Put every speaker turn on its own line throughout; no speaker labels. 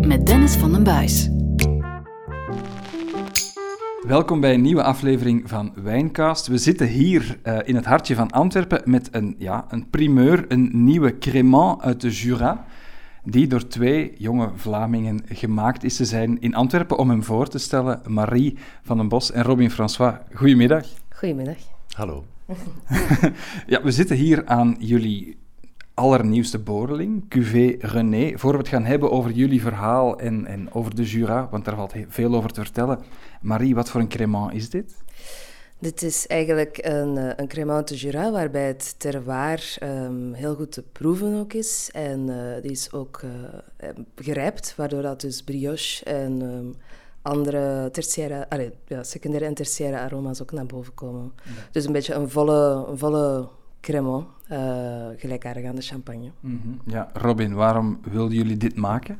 Met Dennis van den Buis.
Welkom bij een nieuwe aflevering van Wijncast. We zitten hier uh, in het hartje van Antwerpen met een, ja, een primeur, een nieuwe crémant uit de Jura, die door twee jonge Vlamingen gemaakt is. Ze zijn in Antwerpen om hem voor te stellen, Marie van den Bos en Robin François. Goedemiddag.
Goedemiddag.
Hallo.
ja, we zitten hier aan jullie allernieuwste boreling, Cuvée René. Voor we het gaan hebben over jullie verhaal en, en over de Jura, want daar valt veel over te vertellen. Marie, wat voor een crémant is dit?
Dit is eigenlijk een, eh, een crémant de Jura, waarbij het terroir um, heel goed te proeven ook is. En uh, die is ook uh, gerijpt, waardoor dat dus brioche en um, andere tertiaire, allee, ja, secundaire en tertiaire aroma's ook naar boven komen. Ja. Dus een beetje een volle, een volle cremant, uh, gelijkaardig aan de champagne.
Mm -hmm. Ja, Robin, waarom wilden jullie dit maken?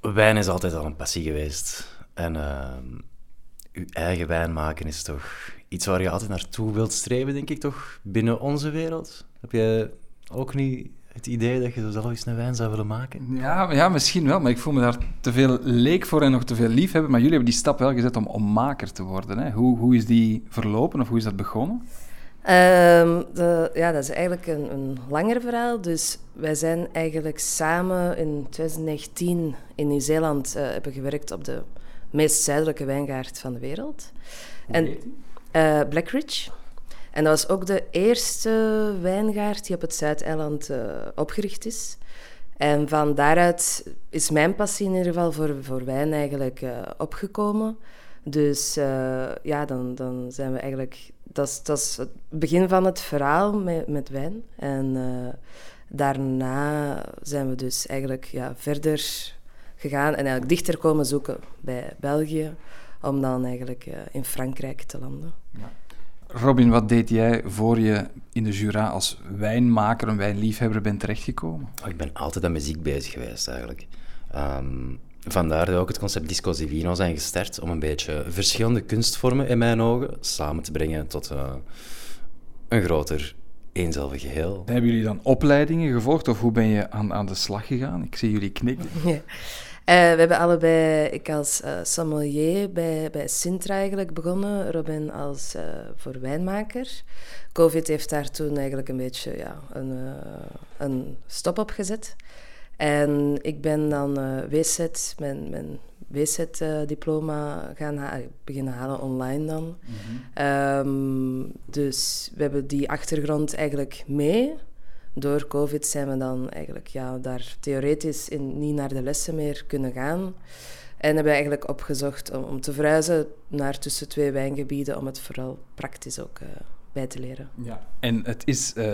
Wijn is altijd al een passie geweest. En uh, uw eigen wijn maken is toch iets waar je altijd naartoe wilt streven, denk ik toch, binnen onze wereld? Heb je ook niet het idee dat je zo zelf eens een wijn zou willen maken?
Ja, ja, misschien wel, maar ik voel me daar te veel leek voor en nog te veel lief hebben. Maar jullie hebben die stap wel gezet om, om maker te worden. Hè? Hoe, hoe is die verlopen of hoe is dat begonnen?
Um, de, ja, dat is eigenlijk een, een langer verhaal. Dus wij zijn eigenlijk samen in 2019 in Nieuw-Zeeland uh, hebben gewerkt op de meest zuidelijke wijngaard van de wereld. En, uh, Blackridge. En dat was ook de eerste wijngaard die op het Zuideiland uh, opgericht is. En van daaruit is mijn passie in ieder geval voor, voor wijn eigenlijk opgekomen. Dus ja, dan, dan zijn we eigenlijk... Dat is, dat is het begin van het verhaal met, met wijn. En daarna zijn we dus eigenlijk ja, verder gegaan en eigenlijk dichter komen zoeken bij België. Om dan eigenlijk in Frankrijk te landen.
Ja. Robin, wat deed jij voor je in de Jura als wijnmaker, een wijnliefhebber bent terechtgekomen?
Oh, ik ben altijd aan muziek bezig geweest, eigenlijk. Um, vandaar dat ook het concept Disco Divino zijn gestart, om een beetje verschillende kunstvormen in mijn ogen samen te brengen tot uh, een groter eenzelfig geheel.
Hebben jullie dan opleidingen gevolgd, of hoe ben je aan, aan de slag gegaan? Ik zie jullie knikken.
Ja. Uh, we hebben allebei, ik als uh, sommelier bij, bij Sintra eigenlijk begonnen, Robin als uh, voor wijnmaker. Covid heeft daar toen eigenlijk een beetje ja, een, een stop op gezet. En ik ben dan WZ, mijn, mijn WZ-diploma gaan ha beginnen halen online dan. Mm -hmm. um, dus we hebben die achtergrond eigenlijk mee door COVID zijn we dan eigenlijk ja, daar theoretisch in, niet naar de lessen meer kunnen gaan. En hebben we eigenlijk opgezocht om, om te verhuizen naar tussen twee wijngebieden, om het vooral praktisch ook uh, bij te leren.
Ja. En het is uh,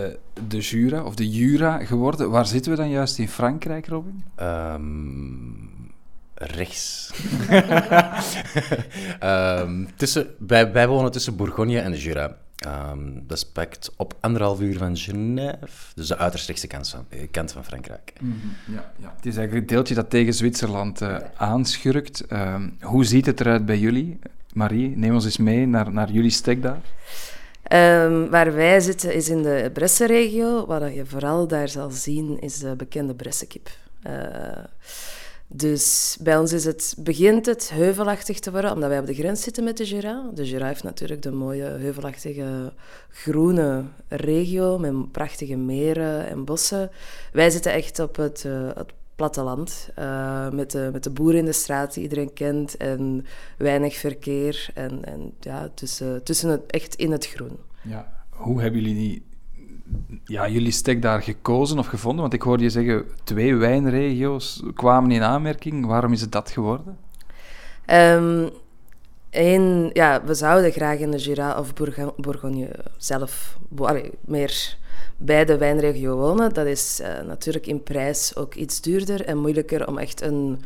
de Jura, of de Jura geworden. Waar zitten we dan juist in Frankrijk, Robin?
Um, rechts. um, tussen, wij, wij wonen tussen Bourgogne en de Jura. Um, dat spekt op anderhalf uur van Genève, dus de uiterst rechtse kant van, kant van Frankrijk.
Mm -hmm. ja, ja. Het is eigenlijk een deeltje dat tegen Zwitserland uh, aanschurkt. Um, hoe ziet het eruit bij jullie? Marie, neem ons eens mee naar, naar jullie stek daar.
Um, waar wij zitten is in de Bresse-regio. Wat je vooral daar zal zien is de bekende Bressekip. Uh, dus bij ons is het, begint het heuvelachtig te worden, omdat wij op de grens zitten met de Jura. De Jura heeft natuurlijk de mooie heuvelachtige groene regio met prachtige meren en bossen. Wij zitten echt op het, uh, het platteland, uh, met, de, met de boeren in de straat die iedereen kent en weinig verkeer. En, en ja, tussen, tussen het, echt in het groen.
Ja. Hoe hebben jullie die ja, jullie stek daar gekozen of gevonden? Want ik hoorde je zeggen, twee wijnregio's kwamen in aanmerking. Waarom is het dat geworden?
Um, ja, we zouden graag in de Jura of Bourgogne zelf allee, meer bij de wijnregio wonen. Dat is uh, natuurlijk in prijs ook iets duurder en moeilijker om echt een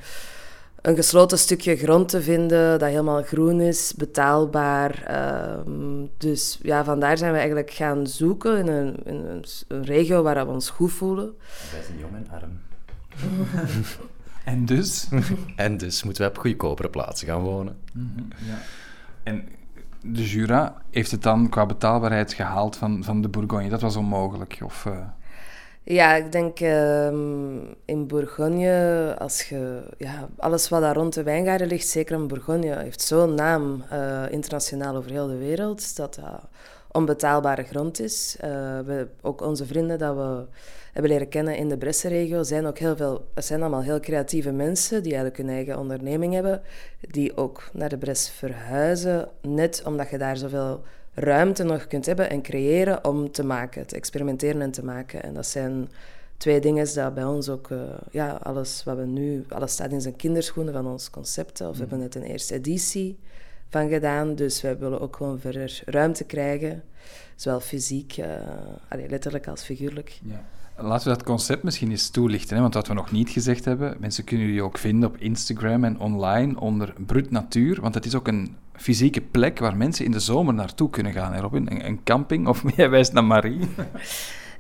een gesloten stukje grond te vinden dat helemaal groen is, betaalbaar. Um, dus ja, vandaar zijn we eigenlijk gaan zoeken in een, in een, een regio waar we ons goed voelen.
Wij zijn jong en arm.
en dus?
en dus moeten we op goedkopere plaatsen gaan wonen.
Mm -hmm, ja. En de Jura heeft het dan qua betaalbaarheid gehaald van, van de Bourgogne. Dat was onmogelijk, of... Uh...
Ja, ik denk ehm, in Bourgogne, als je, ja, alles wat daar rond de wijngaarden ligt, zeker in Bourgogne, heeft zo'n naam uh, internationaal over heel de wereld, dat dat onbetaalbare grond is. Uh, we, ook onze vrienden dat we hebben leren kennen in de Bresse-regio zijn ook heel veel, zijn allemaal heel creatieve mensen die eigenlijk hun eigen onderneming hebben, die ook naar de Bres verhuizen, net omdat je daar zoveel ruimte nog kunt hebben en creëren om te maken, te experimenteren en te maken. En dat zijn twee dingen dat bij ons ook, uh, ja, alles wat we nu, alles staat in zijn kinderschoenen van ons concept. Of we hebben net een eerste editie van gedaan, dus wij willen ook gewoon verder ruimte krijgen, zowel fysiek, uh, letterlijk als figuurlijk.
Ja. Laten we dat concept misschien eens toelichten, hè? want wat we nog niet gezegd hebben, mensen kunnen jullie ook vinden op Instagram en online onder Brut Natuur, want het is ook een fysieke plek waar mensen in de zomer naartoe kunnen gaan, hè, Robin? Een, camping, of jij wijst naar Marie.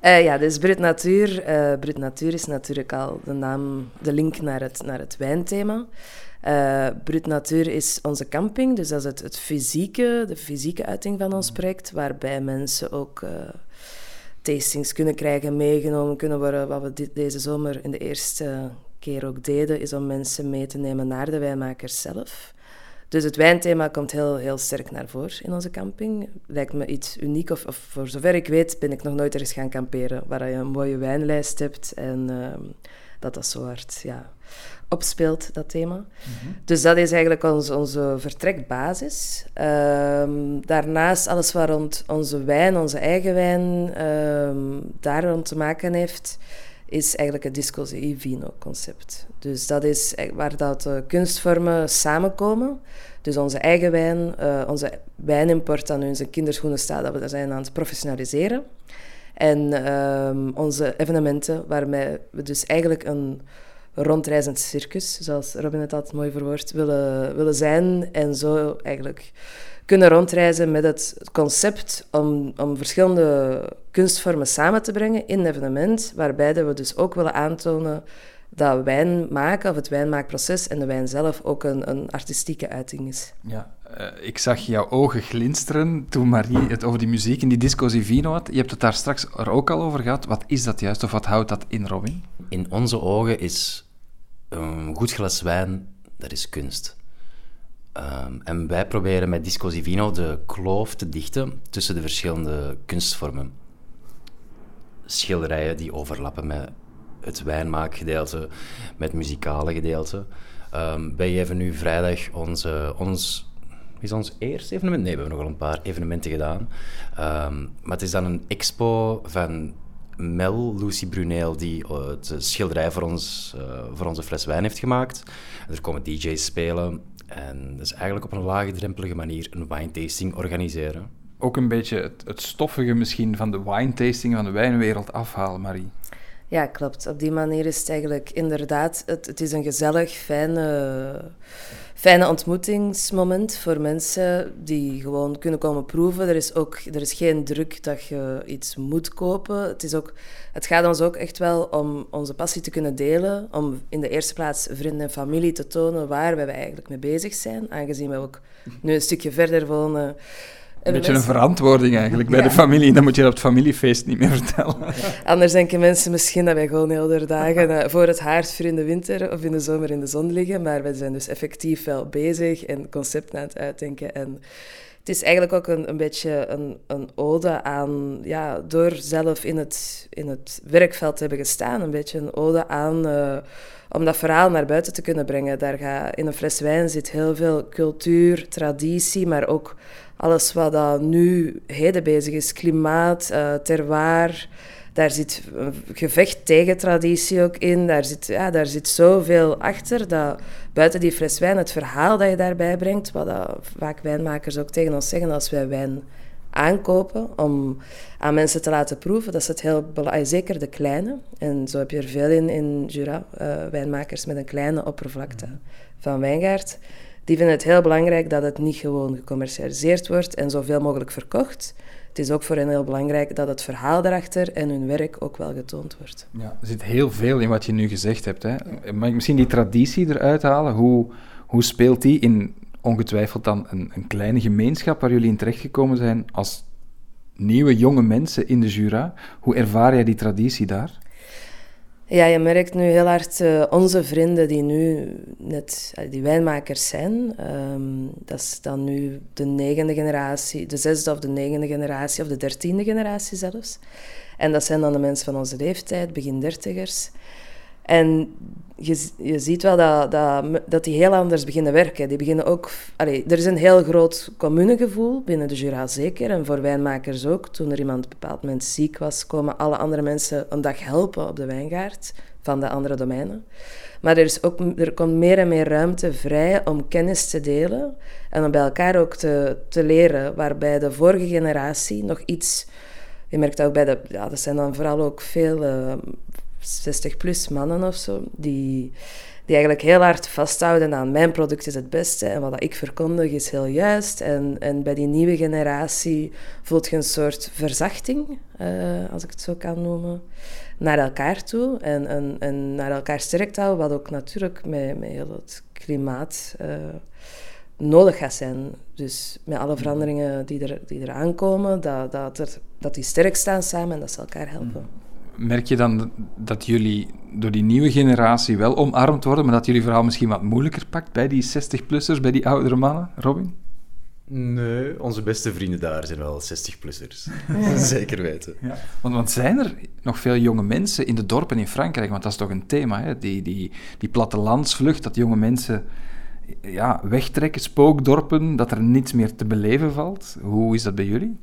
Uh, ja, dus Brut Natuur. Uh, Brut Natuur is natuurlijk al de naam, de link naar het, naar het wijnthema. Uh, Brut Natuur is onze camping, dus dat is het, het fysieke, de fysieke uiting van ons project, waarbij mensen ook tastings kunnen krijgen, meegenomen kunnen worden. Wat we dit, deze zomer in de eerste keer ook deden, is om mensen mee te nemen naar de wijnmakers zelf. Dus het wijnthema komt heel, heel sterk naar voren in onze camping. Lijkt me iets uniek, of, of voor zover ik weet ben ik nog nooit eens gaan kamperen, waar je een mooie wijnlijst hebt en uh, dat dat zo hard ja, opspeelt, dat thema. Mhm. Dus dat is eigenlijk ons, onze vertrekbasis. Um, daarnaast alles wat rond onze wijn, onze eigen wijn, um, daar rond te maken heeft, is eigenlijk het Disco e Vino concept. Dus dat is waar dat kunstvormen samenkomen. Dus onze eigen wijn, uh, onze wijnimport aan onze kinderschoenen staat, dat we dat zijn aan het professionaliseren. En um, onze evenementen, waarmee we dus eigenlijk een rondreizend circus, zoals Robin het altijd mooi verwoord, willen, willen zijn. En zo eigenlijk kunnen rondreizen met het concept om, om verschillende kunstvormen samen te brengen in een evenement, waarbij we dus ook willen aantonen dat wijn maken, of het wijnmaakproces en de wijn zelf ook een, een artistieke uiting is.
Ja, uh, ik zag jouw ogen glinsteren toen Marie het over die muziek in die Disco Zivino had. Je hebt het daar straks er ook al over gehad. Wat is dat juist, of wat houdt dat in, Robin?
In onze ogen is een goed glas wijn, dat is kunst. Um, en wij proberen met Disco Zivino de kloof te dichten tussen de verschillende kunstvormen. Schilderijen die overlappen met het wijnmaakgedeelte, met het muzikale gedeelte. Um, wij geven nu vrijdag onze, ons is ons eerste evenement? Nee, we hebben nog al een paar evenementen gedaan. Um, maar het is dan een expo van Mel, Lucy Bruneel, die uh, het schilderij voor, ons, uh, voor onze fles wijn heeft gemaakt. er komen DJ's spelen. En is eigenlijk op een laagdrempelige manier een wine tasting organiseren.
Ook een beetje het, het stoffige misschien van de wine tasting van de wijnwereld afhalen, Marie.
Ja, klopt. Op die manier is het eigenlijk inderdaad... Het, het is een gezellig, fijne, fijne ontmoetingsmoment voor mensen die gewoon kunnen komen proeven. Er is ook er is geen druk dat je iets moet kopen. Het, is ook, het gaat ons ook echt wel om onze passie te kunnen delen. Om in de eerste plaats vrienden en familie te tonen waar wij eigenlijk mee bezig zijn. Aangezien we ook nu een stukje verder wonen
een beetje een verantwoording eigenlijk bij de familie. Dan moet je dat op het familiefeest niet meer vertellen.
Anders denken mensen misschien dat wij gewoon heel de dagen eh, voor het haardvuur in de winter of in de zomer in de zon liggen. Maar wij zijn dus effectief wel bezig en concepten aan het uitdenken. En het is eigenlijk ook een, een beetje een, een ode aan, ja, door zelf in het, in het werkveld te hebben gestaan, een beetje een ode aan... Uh, om dat verhaal naar buiten te kunnen brengen. Daar gaat, in een fles wijn zit heel veel cultuur, traditie, maar ook alles wat dat nu heden bezig is, klimaat, uh, terroir, daar zit gevecht tegen traditie ook in. Daar zit, ja, daar zit zoveel achter dat buiten die fles wijn, het verhaal dat je daarbij brengt, wat dat vaak wijnmakers ook tegen ons zeggen als wij wijn aankopen om aan mensen te laten proeven. Dat is het heel zeker de kleine. En zo heb je er veel in, in Jura, uh, wijnmakers met een kleine oppervlakte van wijngaard die vinden het heel belangrijk dat het niet gewoon gecommercialiseerd wordt en zoveel mogelijk verkocht. Het is ook voor hen heel belangrijk dat het verhaal daarachter en hun werk ook wel getoond wordt.
Ja, er zit heel veel in wat je nu gezegd hebt. Hè. Mag ik misschien die traditie eruit halen? Hoe, hoe speelt die in ongetwijfeld dan een, een kleine gemeenschap waar jullie in terechtgekomen zijn als nieuwe jonge mensen in de Jura? Hoe ervaar jij die traditie daar?
Ja, je merkt nu heel hard uh, onze vrienden die nu net die wijnmakers zijn. Um, dat is dan nu de negende generatie, de zesde of de negende generatie of de dertiende generatie zelfs. En dat zijn dan de mensen van onze leeftijd, begin dertigers. En je, je ziet wel dat, dat, dat die heel anders beginnen werken. Die beginnen ook... Allee, er is een heel groot communegevoel binnen de Jura zeker. En voor wijnmakers ook. Toen er iemand een bepaald moment ziek was, komen alle andere mensen een dag helpen op de wijngaard van de andere domeinen. Maar er, is ook, er komt meer en meer ruimte vrij om kennis te delen en om bij elkaar ook te, te leren, waarbij de vorige generatie nog iets... Je merkt ook bij de... Ja, dat zijn dan vooral ook veel uh, 60-plus mannen of zo, die, die eigenlijk heel hard vasthouden aan mijn product is het beste en wat ik verkondig is heel juist. En, en bij die nieuwe generatie voelt je een soort verzachting, uh, als ik het zo kan noemen, naar elkaar toe en, en, en naar elkaar sterk houden, wat ook natuurlijk met, met heel het klimaat... Uh, nodig gaat zijn. Dus met alle veranderingen die er, die er aankomen, dat, dat, er, dat die sterk staan samen en dat ze elkaar helpen
merk je dan dat jullie door die nieuwe generatie wel omarmd worden, maar dat jullie verhaal misschien wat moeilijker pakt bij die 60-plussers, bij die oudere mannen, Robin?
Nee, onze beste vrienden daar zijn wel 60-plussers. Zeker weten. Ja.
Want, want, zijn er nog veel jonge mensen in de dorpen in Frankrijk? Want dat is toch een thema, hè? Die, die, die plattelandsvlucht, dat jonge mensen ja, wegtrekken, spookdorpen, dat er niets meer te beleven valt. Hoe is dat bij jullie?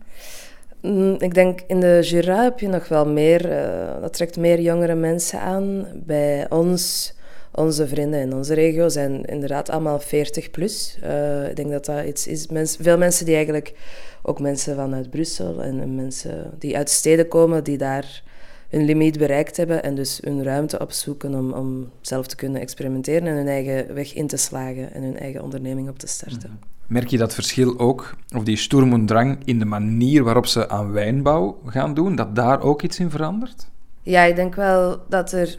Mm, ik denk in de Jura heb je nog wel meer, uh, dat trekt meer jongere mensen aan. Bij ons, onze vrienden in onze regio zijn inderdaad allemaal 40 plus. Uh, ik denk dat dat iets is. Mens, veel mensen die eigenlijk, ook mensen vanuit Brussel en mensen die uit steden komen, die daar hun limiet bereikt hebben en dus hun ruimte opzoeken om, om zelf te kunnen experimenteren en hun eigen weg in te slagen en hun eigen onderneming op te starten. Mhm.
Merk je dat verschil ook, of die Drang, in de manier waarop ze aan wijnbouw gaan doen, dat daar ook iets in verandert?
Ja, ik denk wel dat er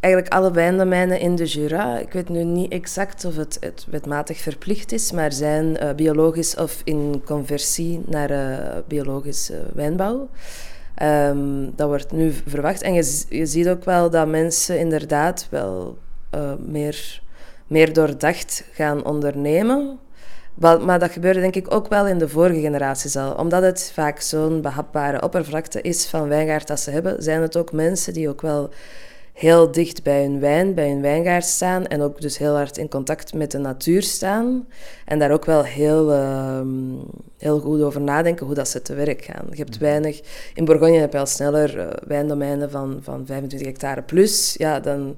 eigenlijk alle wijndomeinen in de Jura, ik weet nu niet exact of het, het wetmatig verplicht is, maar zijn uh, biologisch of in conversie naar uh, biologische wijnbouw. Um, dat wordt nu verwacht. En je, je ziet ook wel dat mensen inderdaad wel uh, meer, meer doordacht gaan ondernemen. Maar dat gebeurde denk ik ook wel in de vorige generaties al. Omdat het vaak zo'n behapbare oppervlakte is van wijngaard dat ze hebben, zijn het ook mensen die ook wel heel dicht bij hun wijn, bij hun wijngaard staan en ook dus heel hard in contact met de natuur staan en daar ook wel heel, uh, heel goed over nadenken hoe dat ze te werk gaan. Je hebt weinig... In Bourgogne heb je al sneller uh, wijndomeinen van, van 25 hectare plus. Ja, dan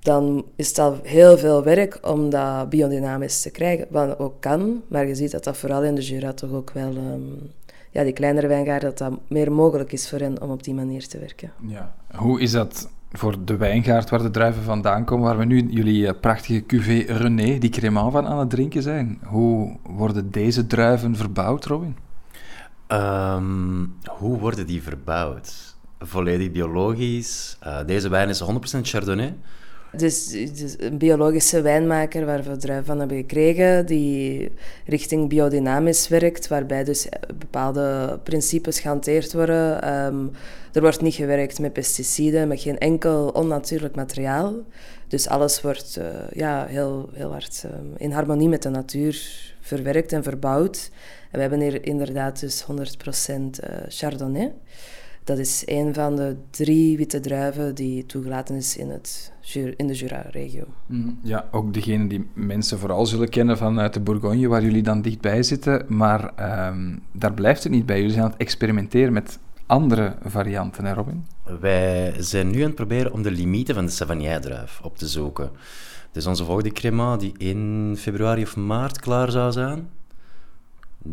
dan is het al heel veel werk om dat biodynamisch te krijgen. Wat ook kan, maar je ziet dat dat vooral in de Jura toch ook wel... Um, ja, die kleinere wijngaarden, dat dat meer mogelijk is voor hen om op die manier te werken.
Ja. Hoe is dat voor de wijngaard waar de druiven vandaan komen, waar we nu jullie eh, prachtige cuvée René, die Crémant van aan het drinken zijn? Hoe worden deze druiven verbouwd, Robin?
Um, hoe worden die verbouwd? Volledig biologisch. Uh, deze wijn is 100% Chardonnay.
Dus, dus, een biologische wijnmaker waar we druiven van hebben gekregen, die richting biodynamisch werkt, waarbij dus bepaalde principes gehanteerd worden. Um, er wordt niet gewerkt met pesticiden, met geen enkel onnatuurlijk materiaal. Dus alles wordt uh, ja, heel, heel hard um, in harmonie met de natuur verwerkt en verbouwd. En we hebben hier inderdaad dus 100% uh, Chardonnay. Dat is een van de drie witte druiven die toegelaten is in, het, in de Jura-regio.
Mhm. Ja, ook degene die mensen vooral zullen kennen vanuit de Bourgogne, waar jullie dan dichtbij zitten. Maar um, daar blijft het niet bij. Jullie zijn aan het experimenteren met andere varianten, hè Robin?
Wij zijn nu aan het proberen om de limieten van de Savagnin-druif op te zoeken. Dus onze volgende crema, die in februari of maart klaar zou zijn,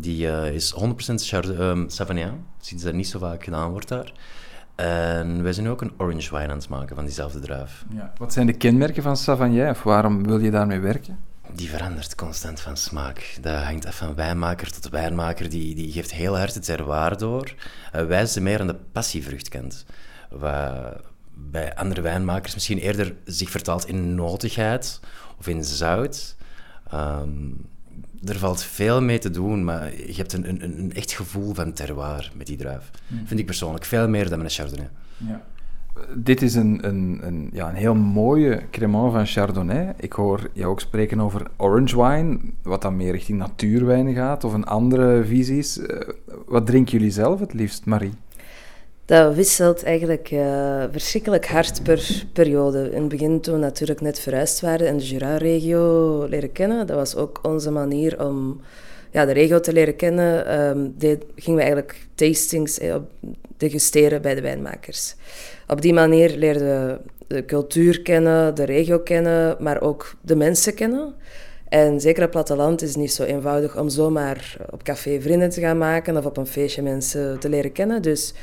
die uh, is 100% Chard um, Savagnin. Iets dat niet zo vaak gedaan wordt daar. En wij zijn ook een orange wine aan het maken van diezelfde druif.
Ja. Wat zijn de kenmerken van Savagnin of waarom wil je daarmee werken?
Die verandert constant van smaak. Dat hangt af van wijnmaker tot wijnmaker. Die, die geeft heel hard het terroir door. Uh, wij zijn meer aan de passievrucht kent. Wat bij andere wijnmakers misschien eerder zich vertaalt in notigheid of in zout. Um, er valt veel mee te doen, maar je hebt een, een, een echt gevoel van terroir met die druif. Mm. Vind ik persoonlijk veel meer dan met een Chardonnay. Ja.
dit is een, een, een, ja, een heel mooie cremant van Chardonnay. Ik hoor jou ook spreken over orange wine, wat dan meer richting natuurwijnen gaat, of een andere visies. Eh, wat drinken jullie zelf het liefst, Marie?
Dat wisselt eigenlijk uh, verschrikkelijk hard per periode. In het begin, toen we natuurlijk net verhuisd waren en de Jura-regio leren kennen, dat was ook onze manier om ja, de regio te leren kennen. Um, gingen we eigenlijk tastings eh, degusteren bij de wijnmakers. Op die manier leerden we de cultuur kennen, de regio kennen, maar ook de mensen kennen. En zeker op platteland is het niet zo eenvoudig om zomaar op café vrienden te gaan maken of op een feestje mensen te leren kennen. Dus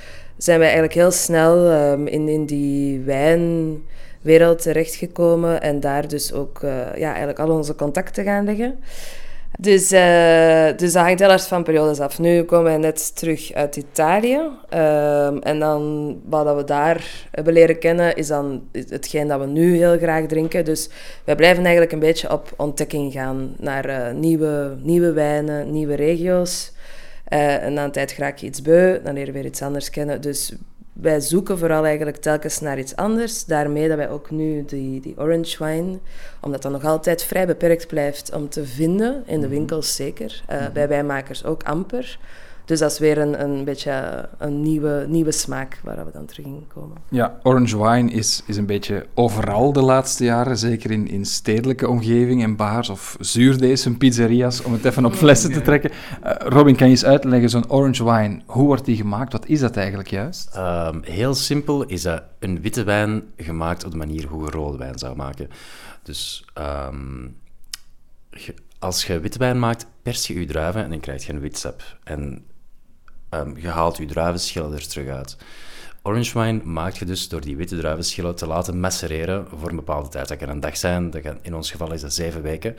zijn wij eigenlijk heel snel um, in, in die wijnwereld terechtgekomen en daar dus ook uh, ja, eigenlijk al onze contacten gaan leggen. Dus, uh, dus dat hangt heel erg van periodes af. Nu komen wij net terug uit Italië. Um, en dan wat we daar hebben leren kennen, is dan hetgeen dat we nu heel graag drinken. Dus wij blijven eigenlijk een beetje op ontdekking gaan naar uh, nieuwe, nieuwe wijnen, nieuwe regio's. Uh, en na een tijd raak je iets beu, dan leren we weer iets anders kennen. Dus wij zoeken vooral eigenlijk telkens naar iets anders. Daarmee dat wij ook nu die, die orange wine, omdat dat nog altijd vrij beperkt blijft om te vinden, in de mhm. winkels zeker, uh, bij wijnmakers ook amper. Dus dat is weer een, een beetje een nieuwe, nieuwe smaak waar we dan terug in komen.
Ja, orange wine is, is een beetje overal de laatste jaren, zeker in, in stedelijke omgeving, in bars of zuurdees en pizzeria's, om het even op flessen te trekken. Uh, Robin, kan je eens uitleggen, zo'n orange wine, hoe wordt die gemaakt? Wat is dat eigenlijk juist?
Um, heel simpel is dat een witte wijn gemaakt op de manier hoe je rode wijn zou maken. Dus um, als je witte wijn maakt, pers je je druiven en dan krijg je een witsap. En um, je haalt je druivenschillen er terug uit. Orange wine maak je dus door die witte druivenschillen te laten macereren voor een bepaalde tijd. Dat kan een dag zijn, dat kan, in ons geval is dat zeven weken.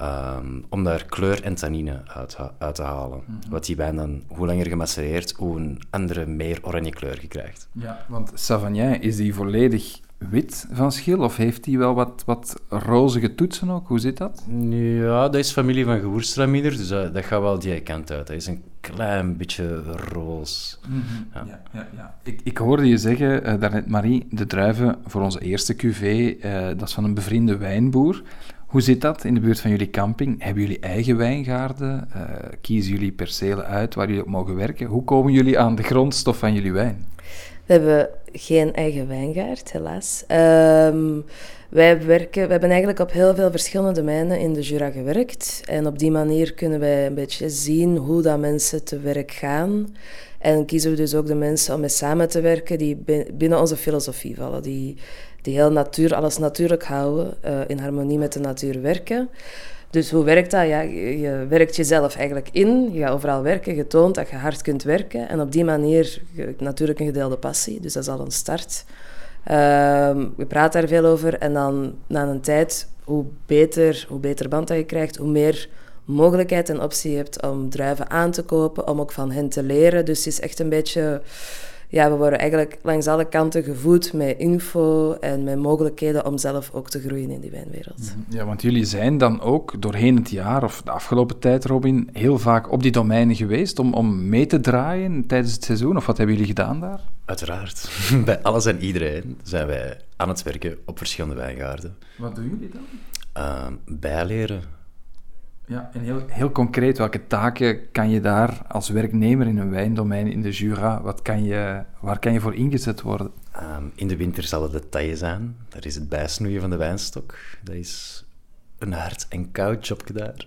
Um, om daar kleur en tannine uit, uit te halen. Mhm. Wat die wijn dan, hoe langer gemacereerd, hoe een andere, meer oranje kleur je krijgt.
Ja, want Savagnin, is die volledig wit van schil? Of heeft hij wel wat, wat rozige toetsen ook? Hoe zit dat?
Ja, dat is familie van Gewurztraminer, dus dat, dat, gaat wel die kant uit. Dat is een klein beetje roos.
Mhm. ja. Ja, ja, ja. Ik, ik hoorde je zeggen, uh, daarnet Marie, de druiven voor onze eerste cuvée, uh, dat is van een bevriende wijnboer. Hoe zit dat in de buurt van jullie camping? Hebben jullie eigen wijngaarden? Uh, kiezen jullie percelen uit waar jullie op mogen werken? Hoe komen jullie aan de grondstof van jullie wijn?
We hebben geen eigen wijngaard, helaas. Um, wij, werken, we hebben eigenlijk op heel veel verschillende domeinen in de Jura gewerkt. En op die manier kunnen wij een beetje zien hoe dat mensen te werk gaan. En kiezen we dus ook de mensen om mee samen te werken die binnen onze filosofie vallen. Die, die heel natuur, alles natuurlijk houden, uh, in harmonie met de natuur werken. Dus hoe werkt dat? Ja, je, werkt jezelf eigenlijk in, je gaat overal werken, je toont dat je hard kunt werken. En op die manier, natuurlijk een gedeelde passie, dus dat is al een start. We praten daar veel over en dan na een tijd, hoe beter, hoe beter band dat je krijgt, hoe meer mogelijkheid en optie je hebt om druiven aan te kopen, om ook van hen te leren. Dus het is echt een beetje ja, we worden eigenlijk langs alle kanten gevoed met info en met mogelijkheden om zelf ook te groeien in die wijnwereld.
Mhm. Ja, want jullie zijn dan ook doorheen het jaar of de afgelopen tijd, Robin, heel vaak op die domeinen geweest om, om mee te draaien tijdens het seizoen? Of wat hebben jullie gedaan daar?
Uiteraard. Bij alles en iedereen zijn wij aan het werken op verschillende wijngaarden.
Wat doen jullie dan?
Uh, bijleren
ja, en heel, heel concreet, welke taken kan je daar als werknemer in een wijndomein in de Jura, wat kan je, waar kan je voor ingezet worden?
Um, in de winter zal het de taille zijn. Dat is het bijsnoeien van de wijnstok. Dat is een hard en koud jobje daar.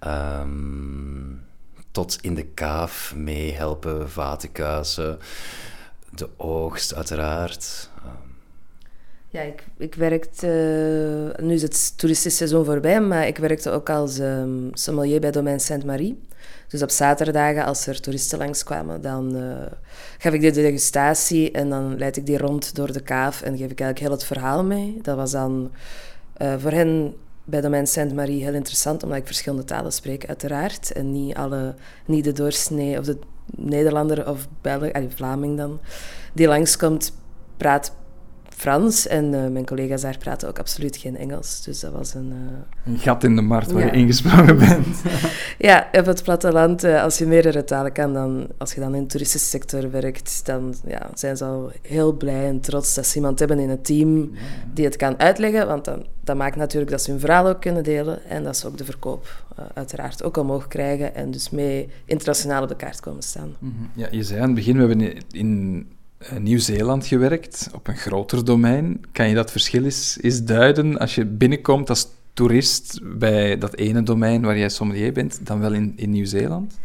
Ja? Um, tot in de kaaf meehelpen, vaten kuisen, de oogst uiteraard. Um,
ja, ik, ik werkte... nu is het toeristisch seizoen voorbij, maar ik werkte ook als um, sommelier bij Domein Sainte-Marie. Dus op zaterdagen, als er toeristen langskwamen, dan uh, gaf ik de degustatie en dan leid ik die rond door de kaaf en geef ik eigenlijk heel het verhaal mee. Dat was dan uh, voor hen bij Domein Sainte-Marie heel interessant, omdat ik verschillende talen spreek, uiteraard. En niet, alle, niet de doorsnee of de Nederlander of Belg, Vlaming dan, die langskomt, praat Frans en eh, mijn collega's daar praten ook absoluut geen Engels. Dus dat was een...
Een gat in de markt waar
Ja.
je ingesprongen bent.
Ja, op het platteland, eh, als je meerdere talen kan, dan, als je dan in de toeristische sector werkt, dan ja, zijn ze al heel blij en trots dat ze iemand hebben in het team die het kan uitleggen. Want dan, dat maakt natuurlijk dat ze hun verhaal ook kunnen delen en dat ze ook de verkoop eh, uiteraard ook omhoog krijgen en dus mee internationaal op de kaart komen staan.
Mhm. Ja, je zei aan het begin, we hebben in- eh, Nieuw-Zeeland gewerkt, op een groter domein. Kan je dat verschil eens, eens duiden als je binnenkomt als toerist bij dat ene domein waar jij sommelier bent, dan wel in, in Nieuw-Zeeland?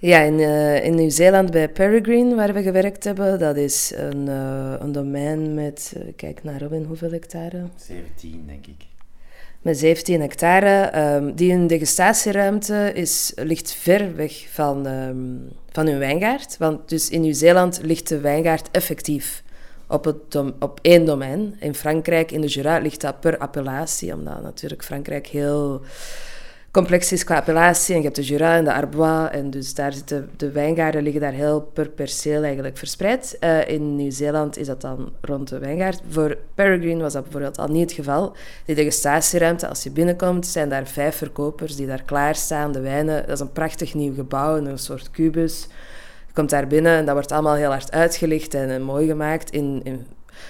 Ja, in, eh, in Nieuw-Zeeland bij Peregrine, waar we gewerkt hebben, dat is een, eh, een domein met, eh, kijk naar Robin, hoeveel hectare?
17, denk ik.
Met 17 hectare. ehm, die in degustatieruimte is, ligt ver weg van, ehm, van hun wijngaard. Want dus in Nieuw-Zeeland ligt de wijngaard effectief op, het op één domein. In Frankrijk, in de Jura, ligt dat per appellatie, omdat natuurlijk Frankrijk heel complex is qua appellatie. En je hebt de Jura en de Arbois. En dus daar zitten de wijngaarden liggen daar heel per perceel eigenlijk verspreid. Eh, in Nieuw-Zeeland is dat dan rond de wijngaard. Voor Peregrine was dat bijvoorbeeld al niet het geval. Die degustatieruimte, als je binnenkomt, zijn daar vijf verkopers die daar klaarstaan. De wijnen, dat is een prachtig nieuw gebouw, een soort kubus. Je komt daar binnen en dat wordt allemaal heel hard uitgelicht en, eh, mooi gemaakt. In, in,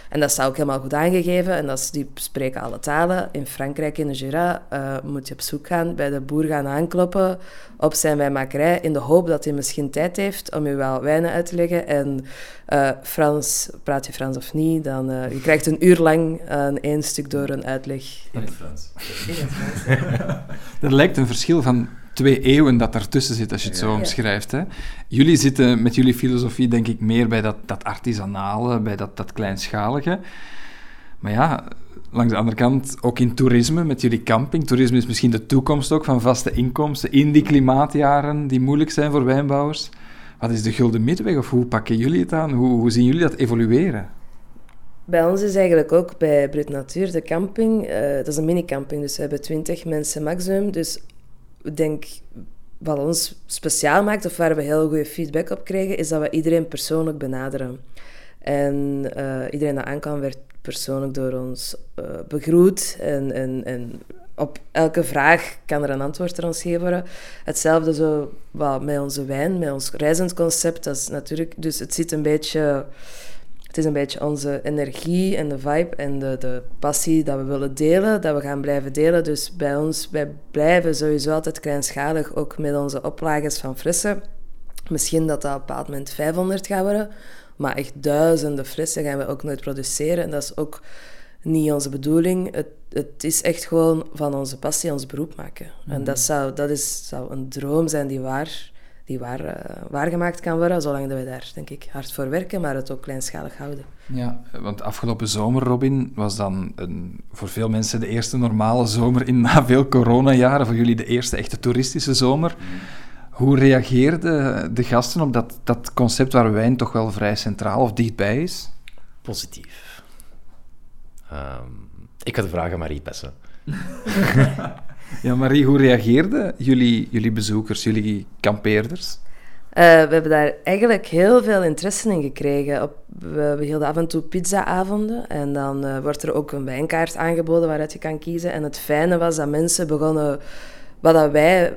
en dat staat ook helemaal goed aangegeven. En dat is, die spreken alle talen. In Frankrijk, in de Jura, eh, moet je op zoek gaan, bij de boer gaan aankloppen op zijn wijnmakerij, in de hoop dat hij misschien tijd heeft om je wel wijnen uit te leggen. En eh, Frans, praat je Frans of niet, dan eh, je krijgt een uur lang aan één stuk door een uitleg.
In het Frans.
Er lijkt een verschil van twee eeuwen dat ertussen zit, als je het zo omschrijft. Hè? Jullie zitten met jullie filosofie, denk ik, meer bij dat, dat artisanale, bij dat, dat kleinschalige. Maar ja, langs de andere kant ook in toerisme, met jullie camping. Toerisme is misschien de toekomst ook van vaste inkomsten in die klimaatjaren die moeilijk zijn voor wijnbouwers. Wat is de gulden middenweg of hoe pakken jullie het aan? Hoe, hoe zien jullie dat evolueren?
Bij ons is eigenlijk ook bij Brut Natuur de camping, eh, dat is een mini-camping, dus we hebben 20 mensen maximum. Dus denk, wat ons speciaal maakt, of waar we heel goede feedback op kregen, is dat we iedereen persoonlijk benaderen. En eh, iedereen dat aankwam, werd persoonlijk door ons eh, begroet. En, en, en op elke vraag kan er een antwoord ons worden. Hetzelfde zo wel, met onze wijn, met ons reizend concept. Dat is natuurlijk, dus het zit een beetje... Is een beetje onze energie en de vibe en de, de passie dat we willen delen, dat we gaan blijven delen. Dus bij ons, wij blijven sowieso altijd kleinschalig, ook met onze oplages van flessen. Misschien dat dat op een bepaald moment 500 gaat worden, maar echt duizenden flessen gaan we ook nooit produceren. En dat is ook niet onze bedoeling. Het, het is echt gewoon van onze passie ons beroep maken. En dat, zou, dat is, zou een droom zijn die waar, die waar, eh, waargemaakt kan worden, zolang dat we daar, denk ik, hard voor werken, maar het ook kleinschalig houden.
Ja, want afgelopen zomer, Robin, was dan een, voor veel mensen de eerste normale zomer in na veel coronajaren. Voor jullie de eerste echte toeristische zomer. Hoe reageerden de gasten op dat, dat concept waar wijn toch wel vrij centraal of dichtbij is?
Positief. Ehm, ik ga de vraag aan Marie passen.
Ja, Marie, hoe reageerden jullie, jullie bezoekers, jullie kampeerders?
Eh, we hebben daar eigenlijk heel veel interesse in gekregen. Op, we, hielden af en toe pizzaavonden en dan eh, wordt er ook een wijnkaart aangeboden waaruit je kan kiezen. En het fijne was dat mensen begonnen, wat dat wij,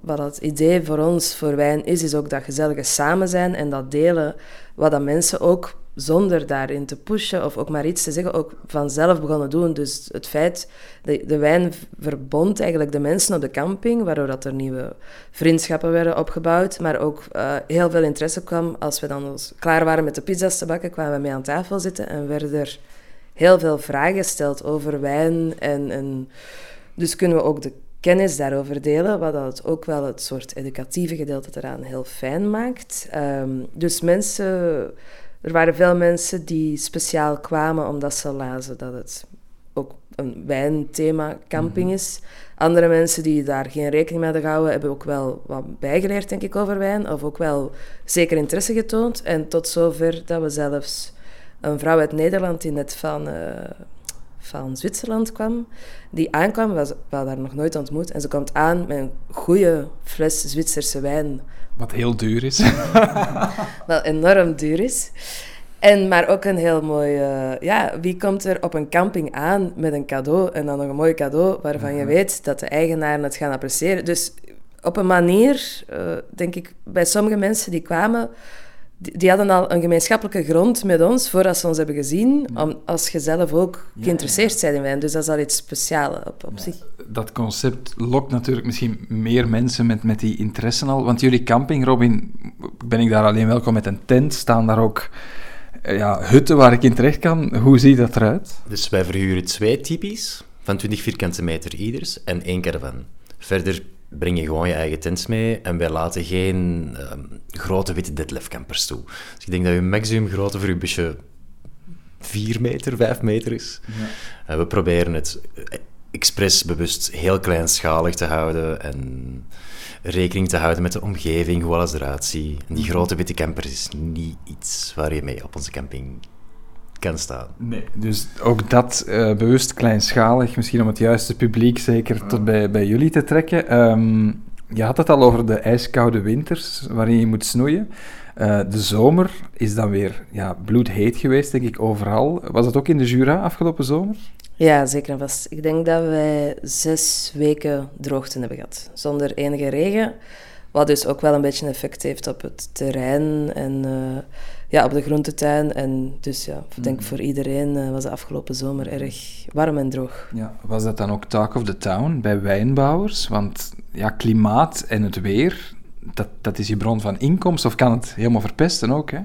wat het idee voor ons voor wijn is, is ook dat gezellige samen zijn en dat delen. Wat dat mensen ook zonder daarin te pushen of ook maar iets te zeggen, ook vanzelf begonnen doen. Dus het feit, de, de wijn verbond eigenlijk de mensen op de camping, waardoor dat er nieuwe vriendschappen werden opgebouwd, maar ook eh, heel veel interesse kwam. Als we dan klaar waren met de pizza's te bakken, kwamen we mee aan tafel zitten en werden er heel veel vragen gesteld over wijn. En, en dus kunnen we ook de kennis daarover delen, wat dat ook wel het soort educatieve gedeelte eraan heel fijn maakt. Ehm, dus mensen, er waren veel mensen die speciaal kwamen omdat ze lazen dat het ook een wijnthema camping is. Andere mensen die daar geen rekening mee hadden gehouden, hebben ook wel wat bijgeleerd, denk ik, over wijn. Of ook wel zeker interesse getoond. En tot zover dat we zelfs een vrouw uit Nederland die net van, eh, van Zwitserland kwam, die aankwam, was, we hadden haar nog nooit ontmoet. En ze komt aan met een goede fles Zwitserse wijn
Wat heel duur is.
wel enorm duur is. En, maar ook een heel mooi... eh, ja, wie komt er op een camping aan met een cadeau en dan nog een mooi cadeau waarvan je weet dat de eigenaren het gaan appreciëren. Dus op een manier, eh, denk ik, bij sommige mensen die kwamen, die, die hadden al een gemeenschappelijke grond met ons voordat ze ons hebben gezien, om, als je zelf ook geïnteresseerd bent in wijn. Dus dat is al iets speciaals op, op zich.
Dat concept lokt natuurlijk misschien meer mensen met, met die interesse al. Want jullie camping, Robin, ben ik daar alleen welkom met een tent? Staan daar ook eh, ja, hutten waar ik in terecht kan? Hoe ziet dat eruit?
Dus wij verhuren twee typies van 20 vierkante meter ieders en één caravan. Verder breng je gewoon je eigen tent mee en wij laten geen ehm, grote witte deadlift campers toe. Dus ik denk dat je maximum grootte voor je busje 4 meter, 5 meter is. En we proberen het eh, expres bewust heel kleinschalig te houden en rekening te houden met de omgeving, hoe alles eruit ziet. En die grote witte camper is niet iets waar je mee op onze camping kan staan.
Nee. Dus ook dat eh, bewust kleinschalig, misschien om het juiste publiek zeker tot bij, bij jullie te trekken. Ehm, je had het al over de ijskoude winters waarin je moet snoeien. Eh, de zomer is dan weer ja, bloedheet geweest, denk ik, overal. Was dat ook in de Jura afgelopen zomer?
Ja, zeker en vast. Ik denk dat wij zes weken droogte hebben gehad, zonder enige regen. Wat dus ook wel een beetje effect heeft op het terrein en eh, ja, op de groentetuin. En dus ja, ik denk voor iedereen eh, was de afgelopen zomer erg warm en droog.
Ja, was dat dan ook talk of the town bij wijnbouwers? Want ja, klimaat en het weer, dat, dat is je bron van inkomsten. Of kan het helemaal verpesten ook, hè?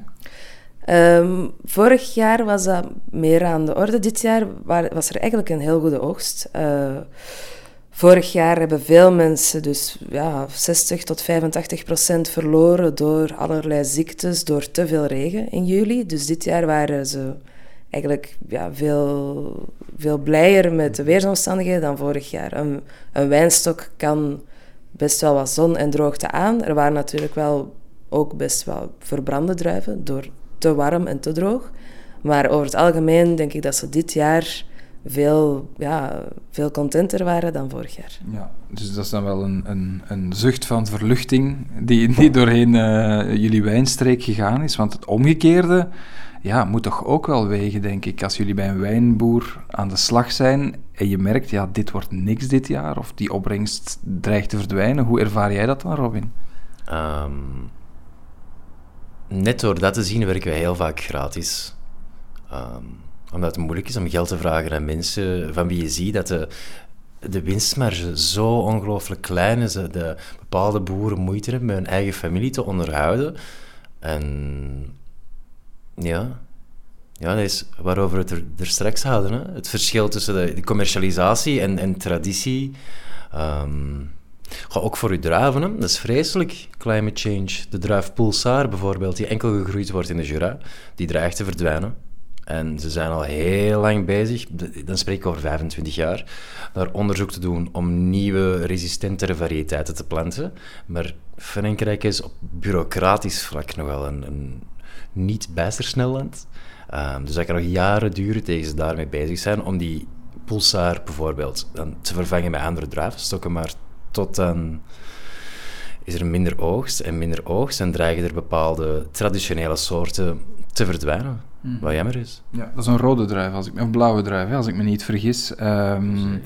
Ehm, vorig jaar was dat meer aan de orde. Dit jaar wa- was er eigenlijk een heel goede oogst. Eh, vorig jaar hebben veel mensen dus ja, 60 tot 85 procent verloren door allerlei ziektes, door te veel regen in juli. Dus dit jaar waren ze eigenlijk ja, veel, veel blijer met de weersomstandigheden dan vorig jaar. Een, een wijnstok kan best wel wat zon en droogte aan. Er waren natuurlijk wel ook best wel verbrande druiven door te warm en te droog. Maar over het algemeen denk ik dat ze dit jaar veel, ja, veel contenter waren dan vorig jaar.
Ja, dus dat is dan wel een, een, een zucht van verluchting die, die doorheen eh, jullie wijnstreek gegaan is. Want het omgekeerde ja, moet toch ook wel wegen, denk ik. Als jullie bij een wijnboer aan de slag zijn en je merkt, ja, dit wordt niks dit jaar, of die opbrengst dreigt te verdwijnen. Hoe ervaar jij dat dan, Robin?
Ehm, net door dat te zien werken wij heel vaak gratis. Ehm, omdat het moeilijk is om geld te vragen aan mensen van wie je ziet dat de, de winstmarge zo ongelooflijk klein is. Dat de bepaalde boeren moeite hebben met hun eigen familie te onderhouden. En ja, ja dat is waarover we het er, straks hadden. Hè? Het verschil tussen de, commercialisatie en, en traditie. Ehm, ook voor uw druiven, dat is vreselijk. Climate change. De druif Pulsar bijvoorbeeld, die enkel gegroeid wordt in de Jura, die dreigt te verdwijnen. En ze zijn al heel lang bezig, dan spreek ik over 25 jaar, naar onderzoek te doen om nieuwe, resistentere variëteiten te planten. Maar Frankrijk is op bureaucratisch vlak nogal een, een niet bijster snel land. Ehm, dus dat kan nog jaren duren tegen ze daarmee bezig zijn om die pulsar bijvoorbeeld te vervangen met andere druivenstokken, maar tot dan is er minder oogst en minder oogst en dreigen er bepaalde traditionele soorten te verdwijnen, wat jammer is.
Ja, dat is een rode druif, als ik, of blauwe druif, als ik me niet vergis. Ehm,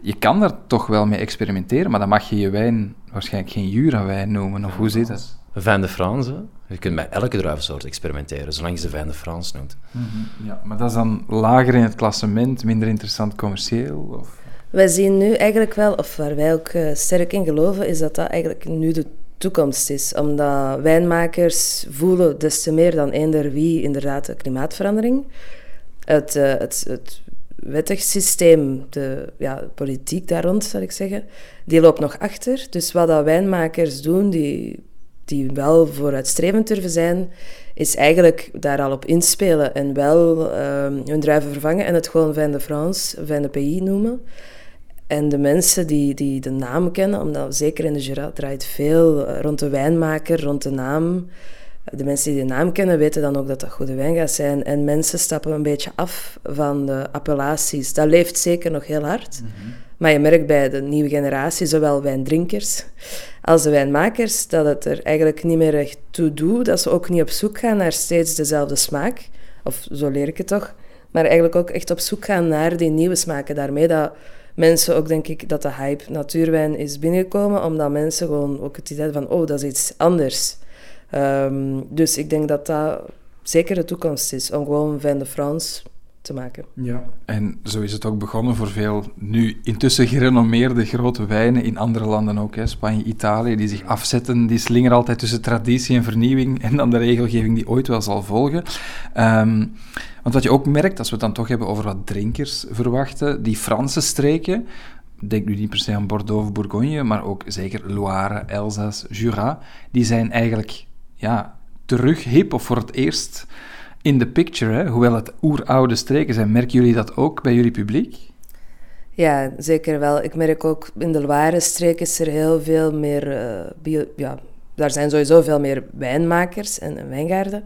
je kan daar toch wel mee experimenteren, maar dan mag je je wijn waarschijnlijk geen Jura-wijn noemen, of hoe zit dat?
Vin de France, hè. je kunt met elke druivensoort experimenteren, zolang je ze Vin de France noemt.
Ja, maar dat is dan lager in het klassement, minder interessant commercieel? Of?
Wij zien nu eigenlijk wel, of waar wij ook eh, sterk in geloven, is dat dat eigenlijk nu de toekomst is. Omdat wijnmakers voelen des te meer dan eender wie inderdaad de klimaatverandering. Het, eh, het, het wettig systeem, de ja, politiek daar rond, zal ik zeggen, die loopt nog achter. Dus wat dat wijnmakers doen, die, die wel vooruitstrevend durven zijn, is eigenlijk daar al op inspelen en wel ehm, hun druiven vervangen en het gewoon Vin de France, Vin de Pays noemen. En de mensen die, die de naam kennen, omdat zeker in de Jura draait veel eh, rond de wijnmaker, rond de naam. De mensen die de naam kennen weten dan ook dat dat goede wijn gaat zijn. En mensen stappen een beetje af van de appellaties. Dat leeft zeker nog heel hard. Maar je merkt bij de nieuwe generatie, zowel wijndrinkers als de wijnmakers, dat het er eigenlijk niet meer echt toe doet. Dat ze ook niet op zoek gaan naar steeds dezelfde smaak. Of zo leer ik het toch. Maar eigenlijk ook echt op zoek gaan naar die nieuwe smaken. Daarmee dat mensen ook, denk ik, dat de hype natuurwijn is binnengekomen. Omdat mensen gewoon ook het idee van, oh, dat is iets anders. Ehm, dus ik denk dat dat zeker de toekomst is. Om gewoon Vin de France te maken.
Ja. En zo is het ook begonnen voor veel nu intussen gerenommeerde grote wijnen in andere landen ook. Hè. Spanje, Italië, die zich afzetten, die slingeren altijd tussen traditie en vernieuwing en dan de regelgeving die ooit wel zal volgen. Ehm, want wat je ook merkt, als we het dan toch hebben over wat drinkers verwachten, die Franse streken, denk nu niet per se aan Bordeaux of Bourgogne, maar ook zeker Loire, Elsace, Jura, die zijn eigenlijk ja, terug hip of voor het eerst in de picture, hoewel het oeroude streken zijn. Merken jullie dat ook bij jullie publiek?
Ja, zeker wel. Ik merk ook in de Loire-streek is er heel veel meer... Uh, ja, daar zijn sowieso veel meer wijnmakers en, en wijngaarden.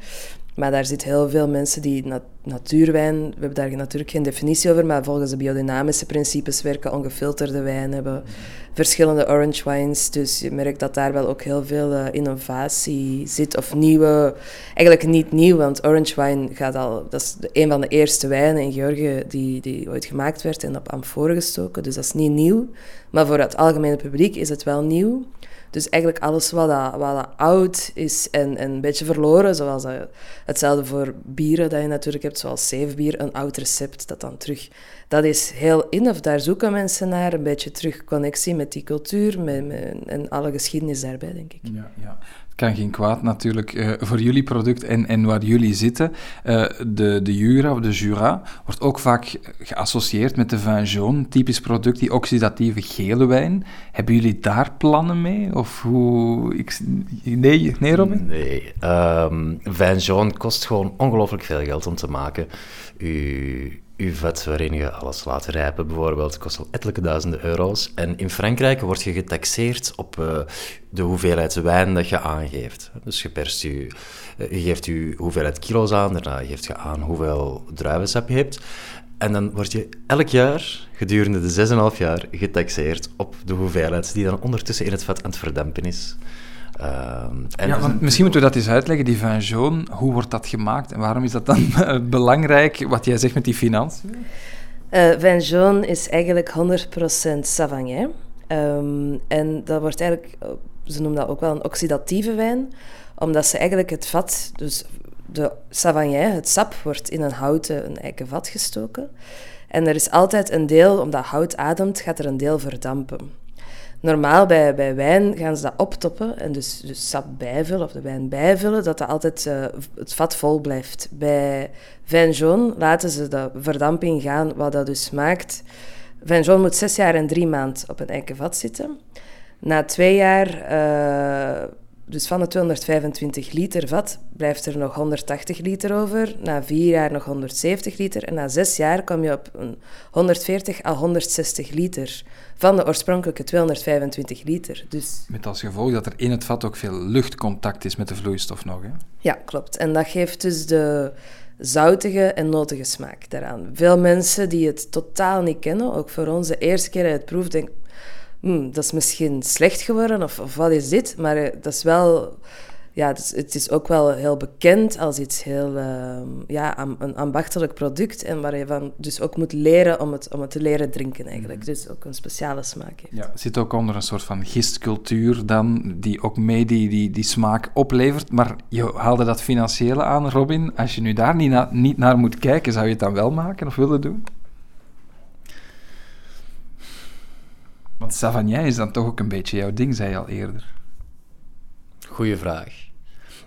Maar daar zitten heel veel mensen die natuurwijn, we hebben daar natuurlijk geen definitie over, maar volgens de biodynamische principes werken, ongefilterde wijn hebben, verschillende orange wines. Dus je merkt dat daar wel ook heel veel uh, innovatie zit, of nieuwe, eigenlijk niet nieuw, want orange wine gaat al, dat is een van de eerste wijnen in Georgië die, die ooit gemaakt werd en op amforen gestoken, dus dat is niet nieuw. Maar voor het algemene publiek is het wel nieuw. Dus eigenlijk alles wat, dat, wat dat oud is en, en een beetje verloren, zoals hetzelfde voor bieren dat je natuurlijk hebt, zoals zeefbier, een oud recept dat dan terug... Dat is heel in, of daar zoeken mensen naar, een beetje terug connectie met die cultuur met, met en alle geschiedenis daarbij, denk ik.
Ja, ja kan geen kwaad natuurlijk uh, voor jullie product en, en waar jullie zitten. Uh, de, de Jura of de Jura wordt ook vaak geassocieerd met de vin jaune, typisch product, die oxidatieve gele wijn. Hebben jullie daar plannen mee? Of hoe... Ik, nee, nee, Robin?
Nee. Um, vin jaune kost gewoon ongelooflijk veel geld om te maken. U, uw vet waarin je alles laat rijpen, bijvoorbeeld, kost al ettelijke duizenden euro's. En in Frankrijk word je getaxeerd op uh, de hoeveelheid wijn dat je aangeeft. Dus je, perst je, uh, je geeft je hoeveelheid kilo's aan, daarna geeft je aan hoeveel druivensap je hebt. En dan word je elk jaar, gedurende de 6,5 jaar, getaxeerd op de hoeveelheid die dan ondertussen in het vet aan het verdampen is.
Ehm, en ja, want misschien moeten we dat eens uitleggen, die vin jaune. Hoe wordt dat gemaakt en waarom is dat dan belangrijk, wat jij zegt met die financiën?
Uh, vin jaune is eigenlijk 100% Savagnin. Um, en dat wordt eigenlijk, ze noemen dat ook wel een oxidatieve wijn, omdat ze eigenlijk het vat, dus de Savagnin, het sap, wordt in een houten, een eiken vat gestoken. En er is altijd een deel, omdat hout ademt, gaat er een deel verdampen. Normaal bij, bij wijn gaan ze dat optoppen en dus, dus sap bijvullen of de wijn bijvullen, dat dat altijd uh, het vat vol blijft. Bij vin jaune laten ze de verdamping gaan, wat dat dus maakt... Vin jaune moet zes jaar en drie maanden op een eiken vat zitten. Na twee jaar, uh, dus van de 225 liter vat, blijft er nog 180 liter over. Na vier jaar nog 170 liter. En na zes jaar kom je op een 140 à 160 liter van de oorspronkelijke 225 liter. Dus...
Met als gevolg dat er in het vat ook veel luchtcontact is met de vloeistof nog. Hè?
Ja, klopt. En dat geeft dus de zoutige en notige smaak daaraan. Veel mensen die het totaal niet kennen, ook voor ons de eerste keer uit het proef, denken... Hmm, dat is misschien slecht geworden, of, of wat is dit? Maar eh, dat is wel ja, het is, het is, ook wel heel bekend als iets heel, uh, ja, een ambachtelijk product. En waar je van dus ook moet leren om het, om het te leren drinken eigenlijk. Mhm. Dus ook een speciale smaak heeft.
Ja, het zit ook onder een soort van gistcultuur dan, die ook mee die, die, die smaak oplevert. Maar je haalde dat financiële aan, Robin. Als je nu daar niet, na, niet naar moet kijken, zou je het dan wel maken of willen doen? Want Savagnin is dan toch ook een beetje jouw ding, zei je al eerder.
Goeie vraag.